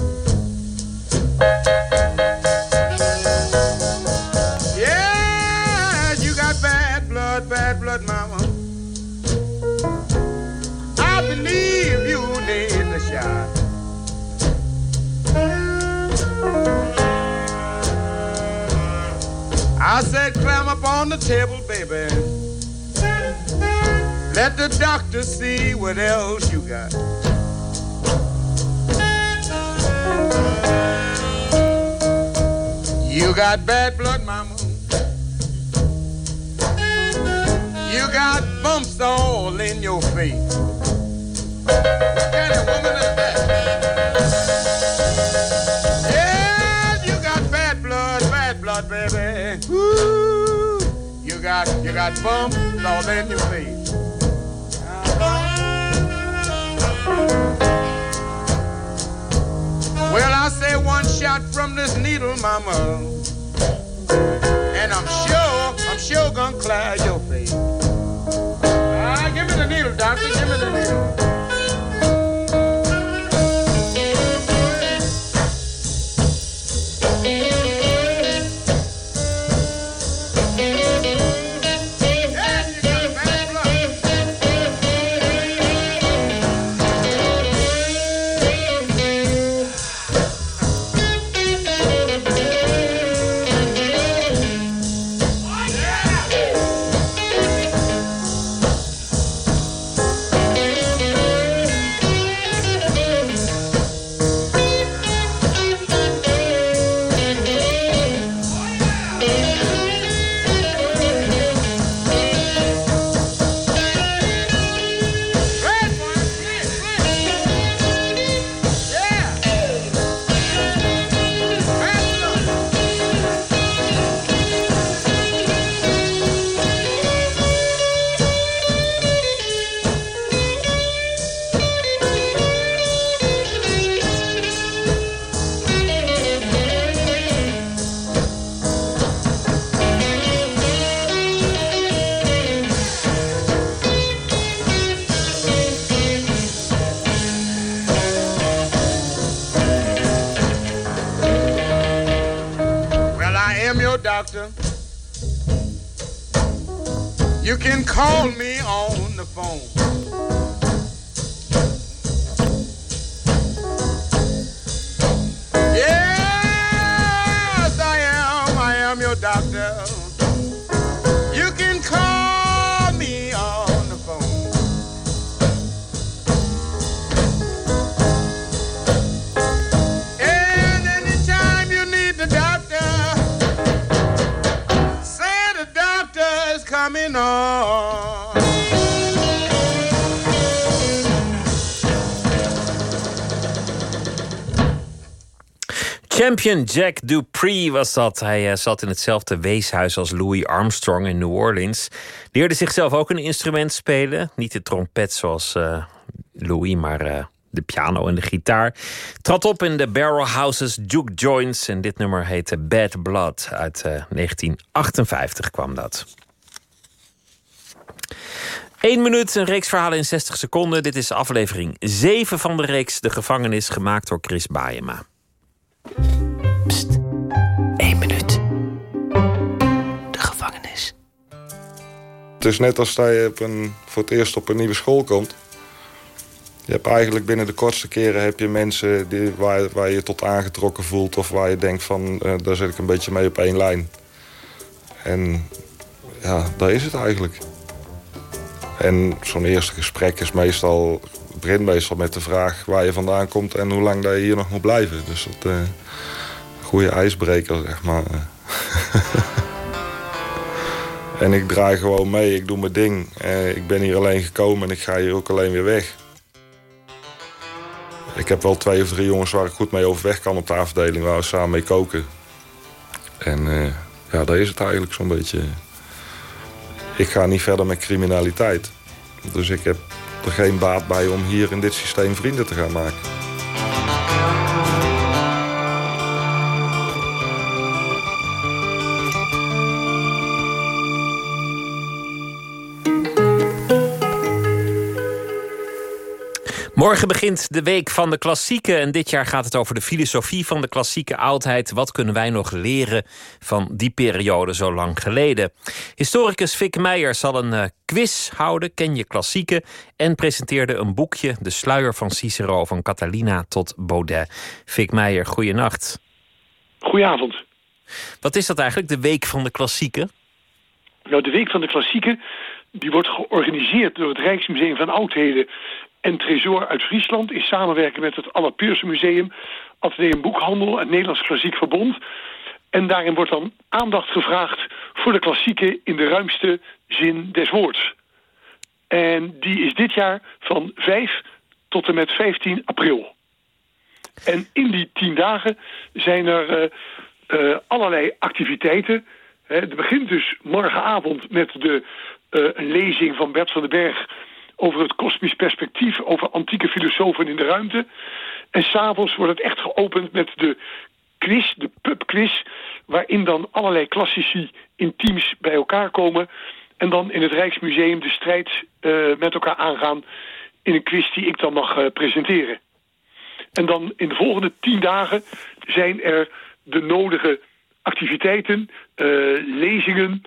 Yeah, you got bad blood, bad blood, mama. I believe you need a shot. I said, climb up on the table, baby. Let the doctor see what else you got. You got bad blood, mama. You got bumps all in your face. What kind of woman is that? Yeah, you got bad blood, bad blood, baby. Ooh, you got you got bumps all in your face. Well, I say one shot from this needle, mama. And I'm sure, I'm sure gonna clear your face. Ah, give me the needle, doctor. Give me the needle. Call me Jack Dupree was dat. Hij eh, zat in hetzelfde weeshuis als Louis Armstrong in New Orleans. Leerde zichzelf ook een instrument spelen. Niet de trompet zoals eh, Louis, maar eh, de piano en de gitaar. Trad op in de Barrel Houses Duke Joints. En dit nummer heette Bad Blood. Uit eh, 1958 kwam dat. Eén minuut, een reeks verhalen in 60 seconden. Dit is aflevering 7 van de reeks De Gevangenis, gemaakt door Chris Baayema. Pst, één minuut. De gevangenis. Het is net als dat je op een, voor het eerst op een nieuwe school komt. Je hebt eigenlijk binnen de kortste keren heb je mensen die, waar, waar je tot aangetrokken voelt... of waar je denkt van, eh, daar zit ik een beetje mee op één lijn. En ja, daar is het eigenlijk. En zo'n eerste gesprek is meestal, begint meestal met de vraag waar je vandaan komt... en hoe lang dat je hier nog moet blijven. Dus dat, eh, goede ijsbreker, zeg maar. (laughs) En ik draai gewoon mee, ik doe mijn ding. Eh, ik ben hier alleen gekomen en ik ga hier ook alleen weer weg. Ik heb wel twee of drie jongens waar ik goed mee overweg kan op de afdeling... waar we samen mee koken. En eh, ja, daar is het eigenlijk zo'n beetje. Ik ga niet verder met criminaliteit. Dus ik heb er geen baat bij om hier in dit systeem vrienden te gaan maken. Morgen begint de Week van de Klassieken. En dit jaar gaat het over de filosofie van de klassieke oudheid. Wat kunnen wij nog leren van die periode zo lang geleden? Historicus Fik Meijer zal een uh, quiz houden. Ken je klassieken? En presenteerde een boekje, De Sluier van Cicero, van Catalina tot Baudet. Fik Meijer, goeienacht. Goedenavond. Wat is dat eigenlijk, de Week van de Klassieken? Nou, de Week van de Klassieken die wordt georganiseerd door het Rijksmuseum van Oudheden en Tresor uit Friesland... in samenwerking met het Allapeurse Museum, Atheneum Boekhandel... en Nederlands Klassiek Verbond. En daarin wordt dan aandacht gevraagd voor de klassieken... in de ruimste zin des woords. En die is dit jaar van 5 tot en met 15 april. En in die tien dagen zijn er uh, uh, allerlei activiteiten. Het begint dus morgenavond met de, uh, een lezing van Bert van den Berg over het kosmisch perspectief, over antieke filosofen in de ruimte. En s'avonds wordt het echt geopend met de quiz, de pubquiz, waarin dan allerlei klassici in teams bij elkaar komen en dan in het Rijksmuseum de strijd uh, met elkaar aangaan in een quiz die ik dan mag uh, presenteren. En dan in de volgende tien dagen zijn er de nodige activiteiten, uh, lezingen,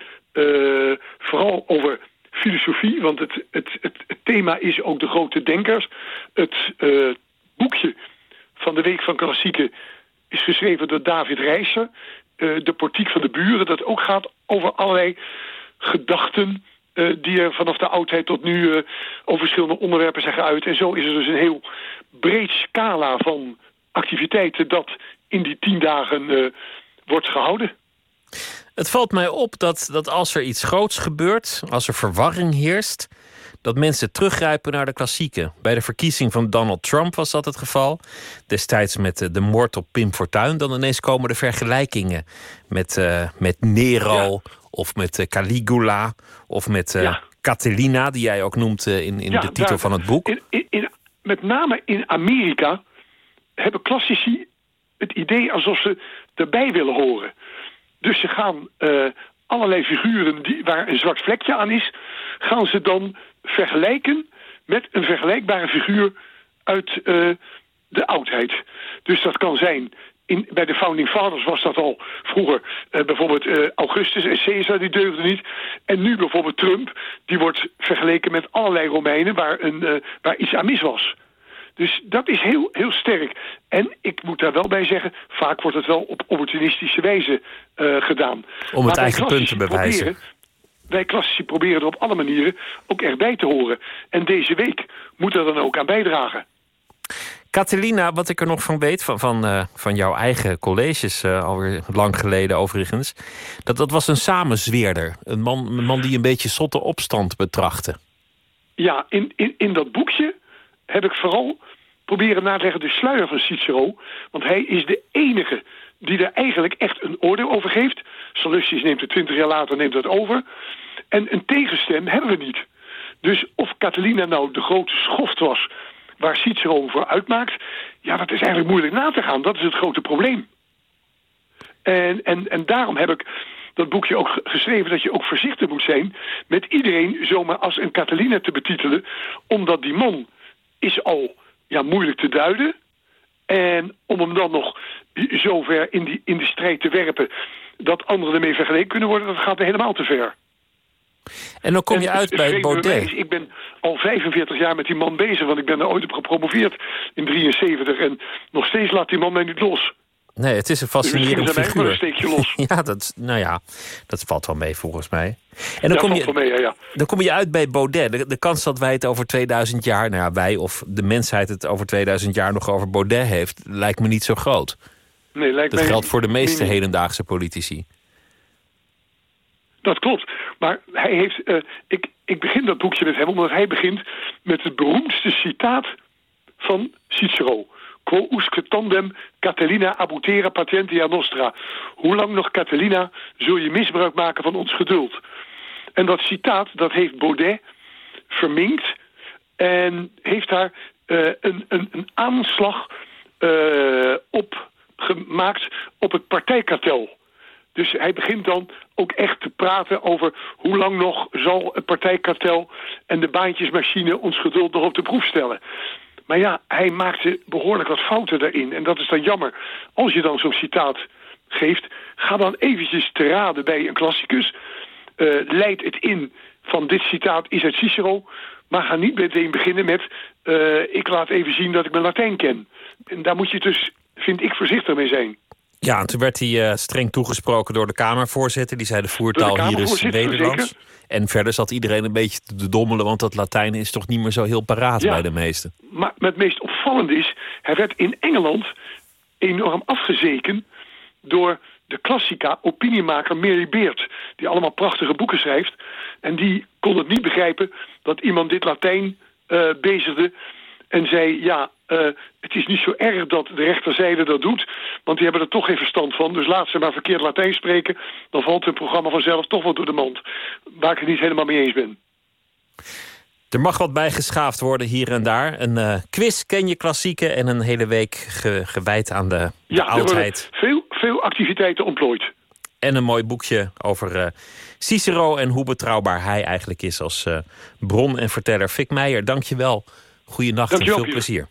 vooral over filosofie, want het, het, het, thema is ook de grote denkers. Het uh, boekje van de Week van Klassieken is geschreven door David Rijsser. Uh, de Portiek van de Buren, dat ook gaat over allerlei gedachten... Uh, die er vanaf de oudheid tot nu over verschillende onderwerpen zijn geuit. En zo is er dus een heel breed scala van activiteiten... dat in die tien dagen wordt gehouden. Het valt mij op dat, dat als er iets groots gebeurt, als er verwarring heerst, dat mensen teruggrijpen naar de klassieken. Bij de verkiezing van Donald Trump was dat het geval. Destijds met de, de moord op Pim Fortuyn. Dan ineens komen de vergelijkingen met, uh, met Nero ja. of met uh, Caligula of met uh, ja. Catelina, die jij ook noemt in, in ja, de titel daar, van het boek. In, in, in, met name in Amerika hebben klassici het idee alsof ze erbij willen horen. Dus ze gaan uh, allerlei figuren die, waar een zwart vlekje aan is... gaan ze dan vergelijken met een vergelijkbare figuur uit uh, de oudheid. Dus dat kan zijn... In, bij de Founding Fathers was dat al vroeger uh, bijvoorbeeld Augustus en Caesar, die deugden niet. En nu bijvoorbeeld Trump, die wordt vergeleken met allerlei Romeinen waar, een, waar iets aan mis was. Dus dat is heel, heel sterk. En ik moet daar wel bij zeggen, vaak wordt het wel op opportunistische wijze uh, gedaan. Om het eigen punt te bewijzen. Proberen, wij klassici proberen er op alle manieren ook erbij te horen. En deze week moet er dan ook aan bijdragen. Catalina, wat ik er nog van weet, van, van, uh, van jouw eigen colleges, uh, alweer lang geleden overigens, dat, dat was een samenzweerder. Een man, een man die een beetje zotte opstand betrachtte. Ja, in, in, in dat boekje heb ik vooral proberen na te leggen de sluier van Cicero. Want hij is de enige die er eigenlijk echt een oordeel over geeft. Sallustius neemt het twintig jaar later neemt dat over. En een tegenstem hebben we niet. Dus of Catalina nou de grote schoft was waar Cicero voor uitmaakt... ja, dat is eigenlijk moeilijk na te gaan. Dat is het grote probleem. En, en, en daarom heb ik dat boekje ook geschreven... dat je ook voorzichtig moet zijn met iedereen zomaar als een Catalina te betitelen... omdat die man is al ja, moeilijk te duiden. En om hem dan nog zover in, die, in de strijd te werpen... dat anderen ermee vergeleken kunnen worden, dat gaat helemaal te ver. En dan kom je en uit bij Baudet. Is, ik ben al 45 jaar met die man bezig... want ik ben er ooit op gepromoveerd in 73... en nog steeds laat die man mij niet los. Nee, het is een fascinerende figuur. Een steekje los. (laughs) ja, dat, nou ja, dat valt wel mee volgens mij. En dan, ja, kom, je, mee, ja, ja. dan kom je uit bij Baudet. De, de, kans dat wij het over 2000 jaar, nou ja, wij of de mensheid het over 2000 jaar nog over Baudet heeft, lijkt me niet zo groot. Nee, lijkt dat mij geldt voor de meeste hedendaagse politici. Dat klopt. Maar hij heeft. Uh, ik, ik begin dat boekje met hem omdat hij begint met het beroemdste citaat van Cicero. Quo usque tandem Catalina abutera patientia nostra. Hoe lang nog, Catalina, zul je misbruik maken van ons geduld? En dat citaat, dat heeft Baudet verminkt... en heeft daar uh, een, een, een aanslag uh, op gemaakt op het partijkartel. Dus hij begint dan ook echt te praten over hoe lang nog zal het partijkartel en de baantjesmachine ons geduld nog op de proef stellen. Maar ja, hij maakte behoorlijk wat fouten daarin. En dat is dan jammer. Als je dan zo'n citaat geeft, ga dan eventjes te raden bij een klassicus. Uh, leid het in van dit citaat is uit Cicero. Maar ga niet meteen beginnen met... Uh, ik laat even zien dat ik mijn Latijn ken. En daar moet je dus, vind ik, voorzichtig mee zijn. Ja, en toen werd hij uh, streng toegesproken door de Kamervoorzitter. Die zei de voertaal hier is Nederlands. Zeker? En verder zat iedereen een beetje te dommelen... want dat Latijn is toch niet meer zo heel paraat bij de meesten. Maar het meest opvallende is... hij werd in Engeland enorm afgezeken... door de klassica opiniemaker Mary Beard... die allemaal prachtige boeken schrijft. En die kon het niet begrijpen dat iemand dit Latijn uh, bezigde... en zei, ja, uh, het is niet zo erg dat de rechterzijde dat doet... want die hebben er toch geen verstand van. Dus laat ze maar verkeerd Latijn spreken... dan valt hun programma vanzelf toch wel door de mand. Waar ik het niet helemaal mee eens ben. Er mag wat bijgeschaafd worden hier en daar. Een uh, quiz, ken je klassieken... en een hele week ge gewijd aan de, de ja, oudheid. veel, veel activiteiten ontplooid. En een mooi boekje over uh, Cicero... en hoe betrouwbaar hij eigenlijk is als bron en verteller. Fik Meijer, dank je wel. Goeienacht en veel plezier.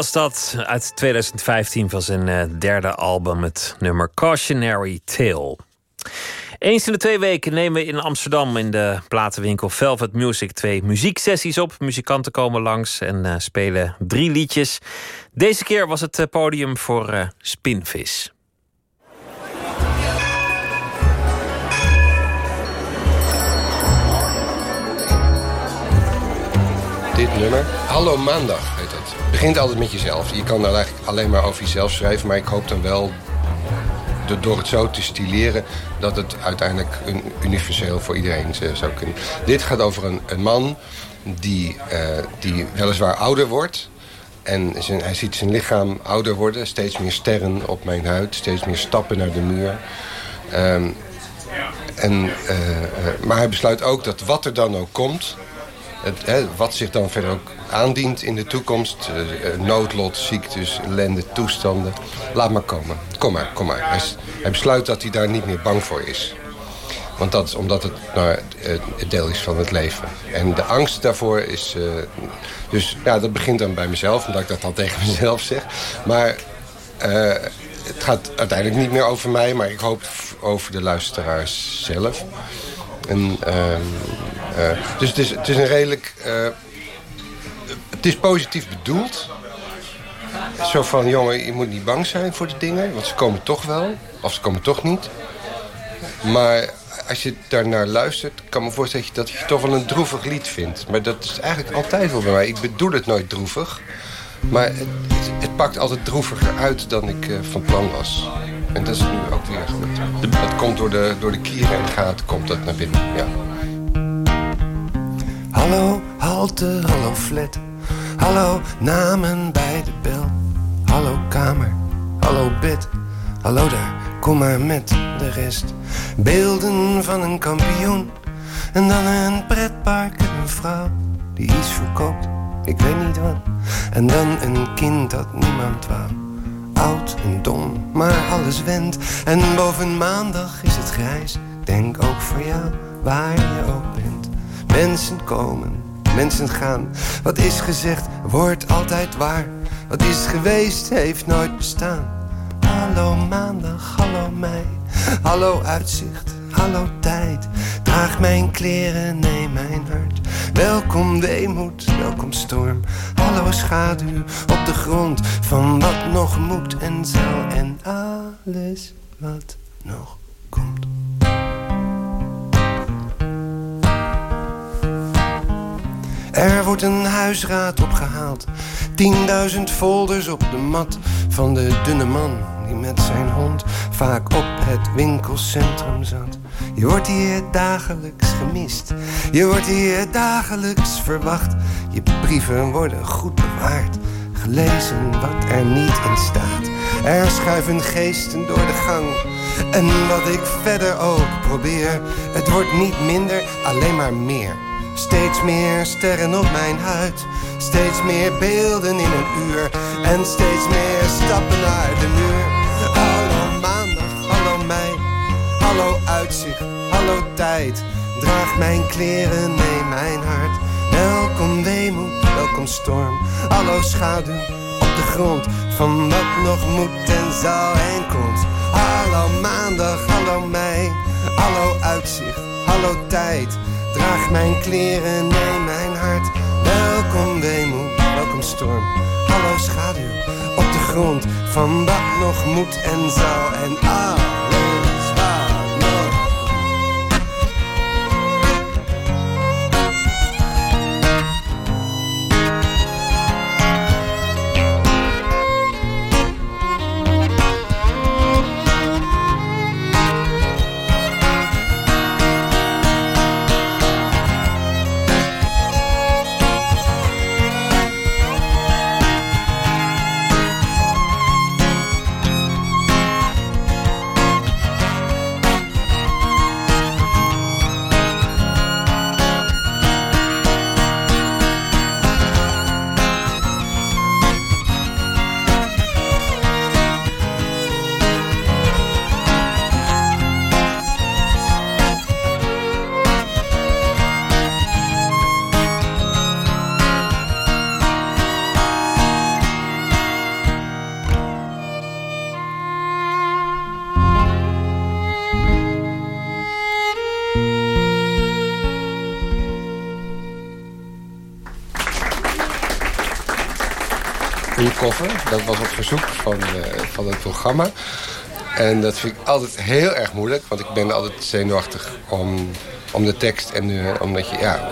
was dat uit 2015 van zijn derde album, het nummer Cautionary Tale. Eens in de twee weken nemen we in Amsterdam in de platenwinkel Velvet Music twee muzieksessies op. Muzikanten komen langs en eh, spelen drie liedjes. Deze keer was het eh, podium voor uh, Spinvis. Dit nummer, Hallo Maandag, begint altijd met jezelf. Je kan dan eigenlijk alleen maar over jezelf schrijven... maar ik hoop dan wel door- het zo te stileren... dat het uiteindelijk een universeel voor iedereen eh, zou kunnen. Dit gaat over een, een man die, eh, die weliswaar ouder wordt... En hij ziet zijn lichaam ouder worden. Steeds meer sterren op mijn huid. Steeds meer stappen naar de muur. Ehm, en, eh, maar hij besluit ook dat wat er dan ook komt... Wat zich dan verder ook aandient in de toekomst... eh, eh, noodlot, ziektes, ellende, toestanden... laat maar komen. Kom maar, kom maar. Hij, hij besluit dat hij daar niet meer bang voor is. Want dat is omdat het nou, het- deel is van het leven. En de angst daarvoor is... eh, dus ja, dat begint dan bij mezelf, omdat ik dat al tegen (laughs) mezelf zeg. Maar het gaat uiteindelijk niet meer over mij... maar ik hoop over de luisteraars zelf. En, ehm, eh, dus het is, het is een redelijk... eh, het is positief bedoeld. Zo van, jongen, je moet niet bang zijn voor de dingen... want ze komen toch wel, of ze komen toch niet. Maar als je daarnaar luistert, kan me voorstellen dat je, dat toch wel een droevig lied vindt. Maar dat is eigenlijk altijd wel bij mij. Ik bedoel het nooit droevig. Maar het, het, het pakt altijd droeviger uit dan ik eh, van plan was. En dat is nu ook weer gebeurd. Dat komt door de, door de kieren en gaten komt dat naar binnen. Ja. Hallo halte, hallo flat. Hallo namen bij de bel. Hallo kamer, hallo bed. Hallo daar, kom maar met de rest. Beelden van een kampioen. En dan een pretpark en een vrouw die iets verkoopt. Ik weet niet wat. En dan een kind dat niemand wou. Oud en dom, maar alles wendt. En boven maandag is het grijs. Denk ook voor jou, waar je ook bent. Mensen komen, mensen gaan. Wat is gezegd, wordt altijd waar. Wat is geweest, heeft nooit bestaan. Hallo maandag, hallo mij. Hallo uitzicht, hallo tijd. Draag mijn kleren, neem mijn hart. Welkom weemoed, welkom storm. Hallo schaduw op de grond van wat nog moet en zal. En alles wat nog komt. Er wordt een huisraad opgehaald. Tienduizend folders op de mat van de dunne man die met zijn hond vaak op het winkelcentrum zat. Je wordt hier dagelijks gemist. Je wordt hier dagelijks verwacht. Je brieven worden goed bewaard. Gelezen wat er niet in staat. Er schuiven geesten door de gang. En wat ik verder ook probeer, het wordt niet minder, alleen maar meer. Steeds meer sterren op mijn huid. Steeds meer beelden in een uur. En steeds meer stappen naar de muur. Hallo maandag, hallo mij. Hallo uitzicht, hallo tijd. Draag mijn kleren, neem mijn hart. Welkom weemoed, welkom storm. Hallo schaduw op de grond. Van wat nog moet en zal en komt. Hallo maandag, hallo mij. Hallo uitzicht, hallo tijd. Draag mijn kleren, neem mijn hart. Welkom weemoed, welkom storm. Hallo schaduw op de grond. Van wat nog moet en zal en alles Dat was op verzoek van, eh, van het programma. En dat vind ik altijd heel erg moeilijk. Want ik ben altijd zenuwachtig om om de tekst en omdat je, ja,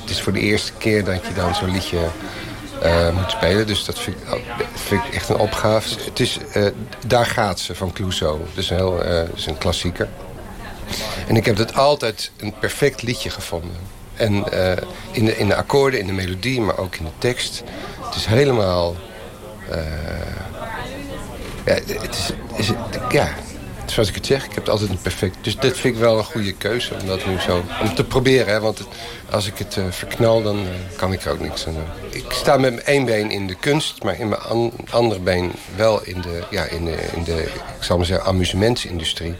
het is voor de eerste keer dat je dan zo'n liedje uh, moet spelen. Dus dat vind, ik, vind ik echt een opgave. Het is uh, Daar gaat ze van Clouseau. Dat is een, heel, uh, een klassieker. En ik heb dat altijd een perfect liedje gevonden. En in, de, in de akkoorden, in de melodie, maar ook in de tekst. Het is helemaal... ja, het is, ja, zoals ik het zeg, ik heb het altijd een perfect. Dus dit vind ik wel een goede keuze om dat nu zo om te proberen. Hè, want als ik het uh, verknal, dan uh, kan ik er ook niks aan doen. Ik sta met mijn één been in de kunst, maar in mijn an andere been wel in de, ja, in de, in de ik zal maar zeggen, amusementsindustrie.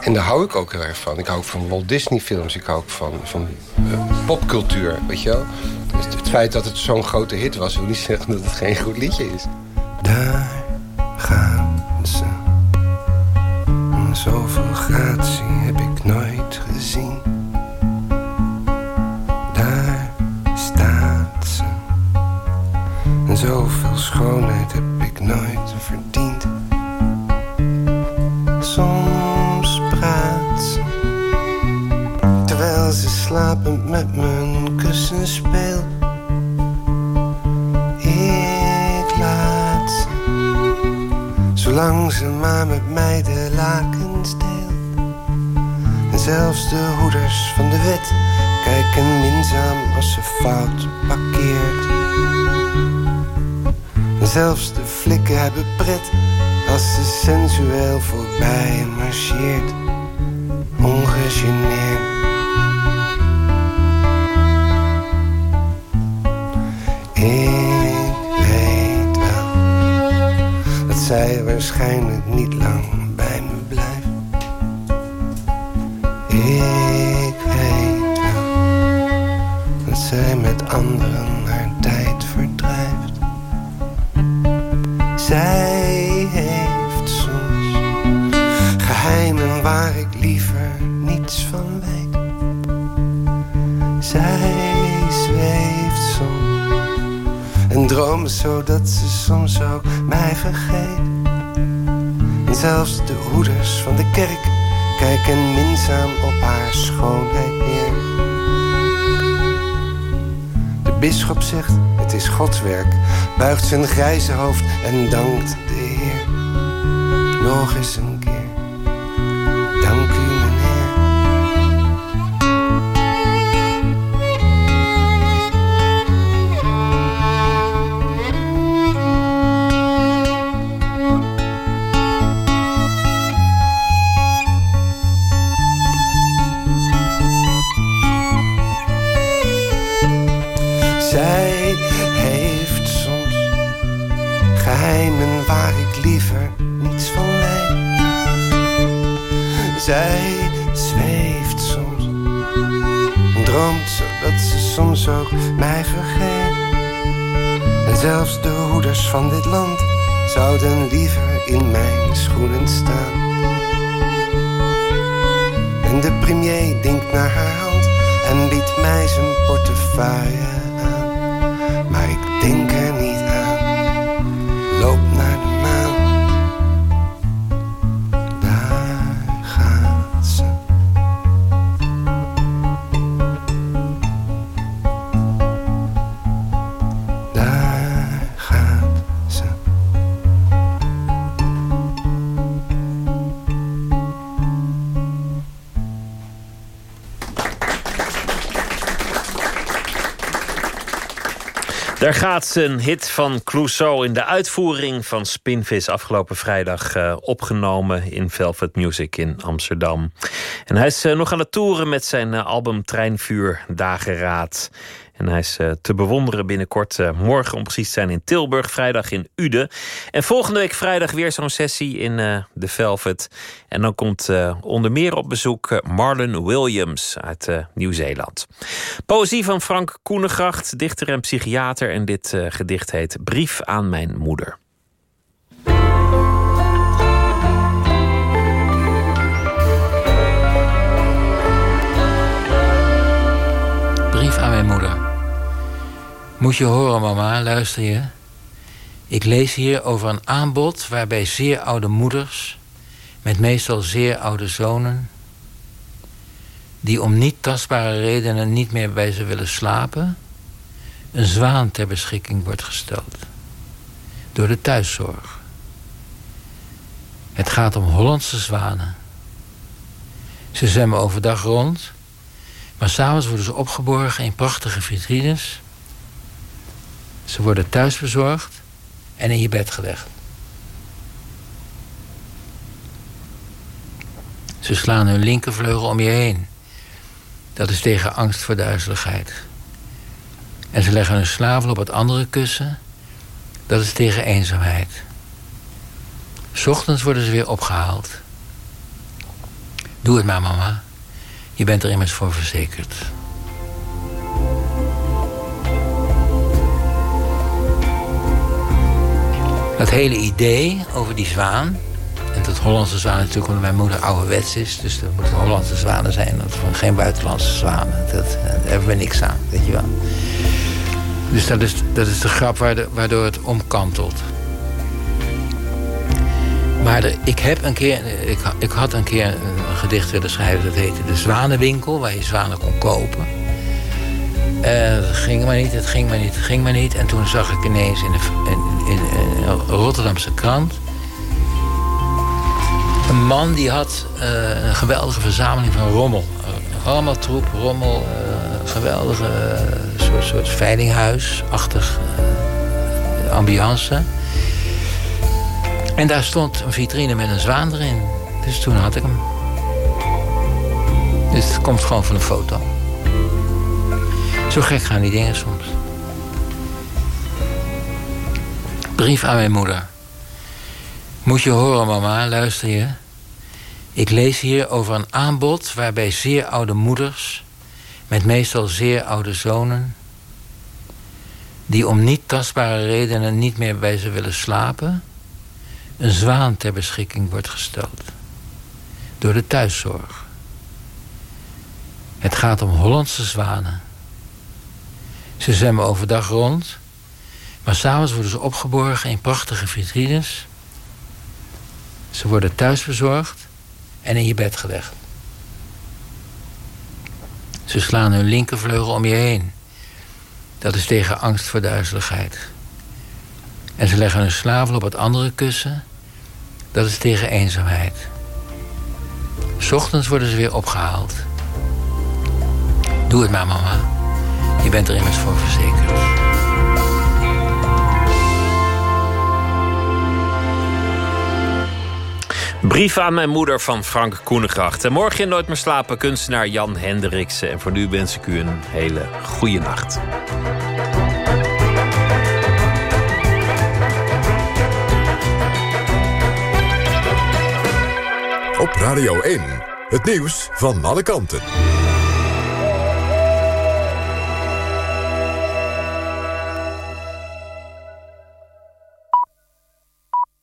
En daar hou ik ook heel erg van. Ik hou ook van Walt Disney films. Ik hou ook van, van popcultuur, weet je wel. Het feit dat het zo'n grote hit was... wil niet zeggen dat het geen goed liedje is. Daar for het is Gods werk, buigt zijn grijze hoofd en dankt de Heer. Nog eens een Daar gaat een hit van Clouseau in de uitvoering van Spinvis afgelopen vrijdag eh, opgenomen in Velvet Music in Amsterdam. En hij is eh, nog aan het toeren met zijn eh, album Treinvuur Dageraad. En hij is eh, te bewonderen binnenkort. eh, morgen om precies te zijn in Tilburg, vrijdag in Uden. En volgende week vrijdag weer zo'n sessie in eh, de Velvet. En dan komt onder meer op bezoek Marlon Williams uit Nieuw-Zeeland. Poëzie van Frank Koenegracht, dichter en psychiater. En dit gedicht heet Brief aan mijn moeder. Moet je horen, mama, luister je. Ik lees hier over een aanbod waarbij zeer oude moeders, met meestal zeer oude zonen, die om niet tastbare redenen niet meer bij ze willen slapen, een zwaan ter beschikking wordt gesteld. Door de thuiszorg. Het gaat om Hollandse zwanen. Ze zwemmen overdag rond, maar s'avonds worden ze opgeborgen in prachtige vitrines. Ze worden thuis bezorgd en in je bed gelegd. Ze slaan hun linkervleugel om je heen. Dat is tegen angst voor duizeligheid. En ze leggen hun slavel op het andere kussen. Dat is tegen eenzaamheid. Ochtends worden ze weer opgehaald. Doe het maar, mama. Je bent er immers voor verzekerd. Dat hele idee over die zwaan... en dat Hollandse zwaan natuurlijk omdat mijn moeder ouderwets is... dus dat moeten Hollandse zwanen zijn, dat van geen buitenlandse zwanen. Dat, daar hebben we niks aan, weet je wel. Dus dat is, dat is de grap waardoor het omkantelt. Maar ik heb een keer, ik, ik had een keer een gedicht willen schrijven... dat heette De Zwanenwinkel, waar je zwanen kon kopen. Uh, dat ging maar niet, het ging maar niet, het ging maar niet. En toen zag ik ineens in, de, in, in, een Rotterdamse krant... een man die had uh, een geweldige verzameling van rommel. Allemaal troep, rommel, uh, geweldige soort, soort veilinghuisachtig ambiance... En daar stond een vitrine met een zwaan erin. Dus toen had ik hem. Dus het komt gewoon van een foto. Zo gek gaan die dingen soms. Brief aan mijn moeder. Moet je horen, mama, luister je. Ik lees hier over een aanbod waarbij zeer oude moeders... met meestal zeer oude zonen... die om niet tastbare redenen niet meer bij ze willen slapen een zwaan ter beschikking wordt gesteld. Door de thuiszorg. Het gaat om Hollandse zwanen. Ze zwemmen overdag rond, maar s'avonds worden ze opgeborgen in prachtige vitrines. Ze worden thuis bezorgd en in je bed gelegd. Ze slaan hun linkervleugel om je heen. Dat is tegen angst voor duizeligheid. En ze leggen hun slavel op het andere kussen dat is tegen eenzaamheid. S ochtends worden ze weer opgehaald. Doe het maar, mama. Je bent er immers voor verzekerd. Brief aan mijn moeder van Frank Koenegracht. En morgen in Nooit meer slapen kunstenaar Jan Hendriksen. En voor nu wens ik u een hele goede nacht. Op Radio 1, het nieuws van alle kanten.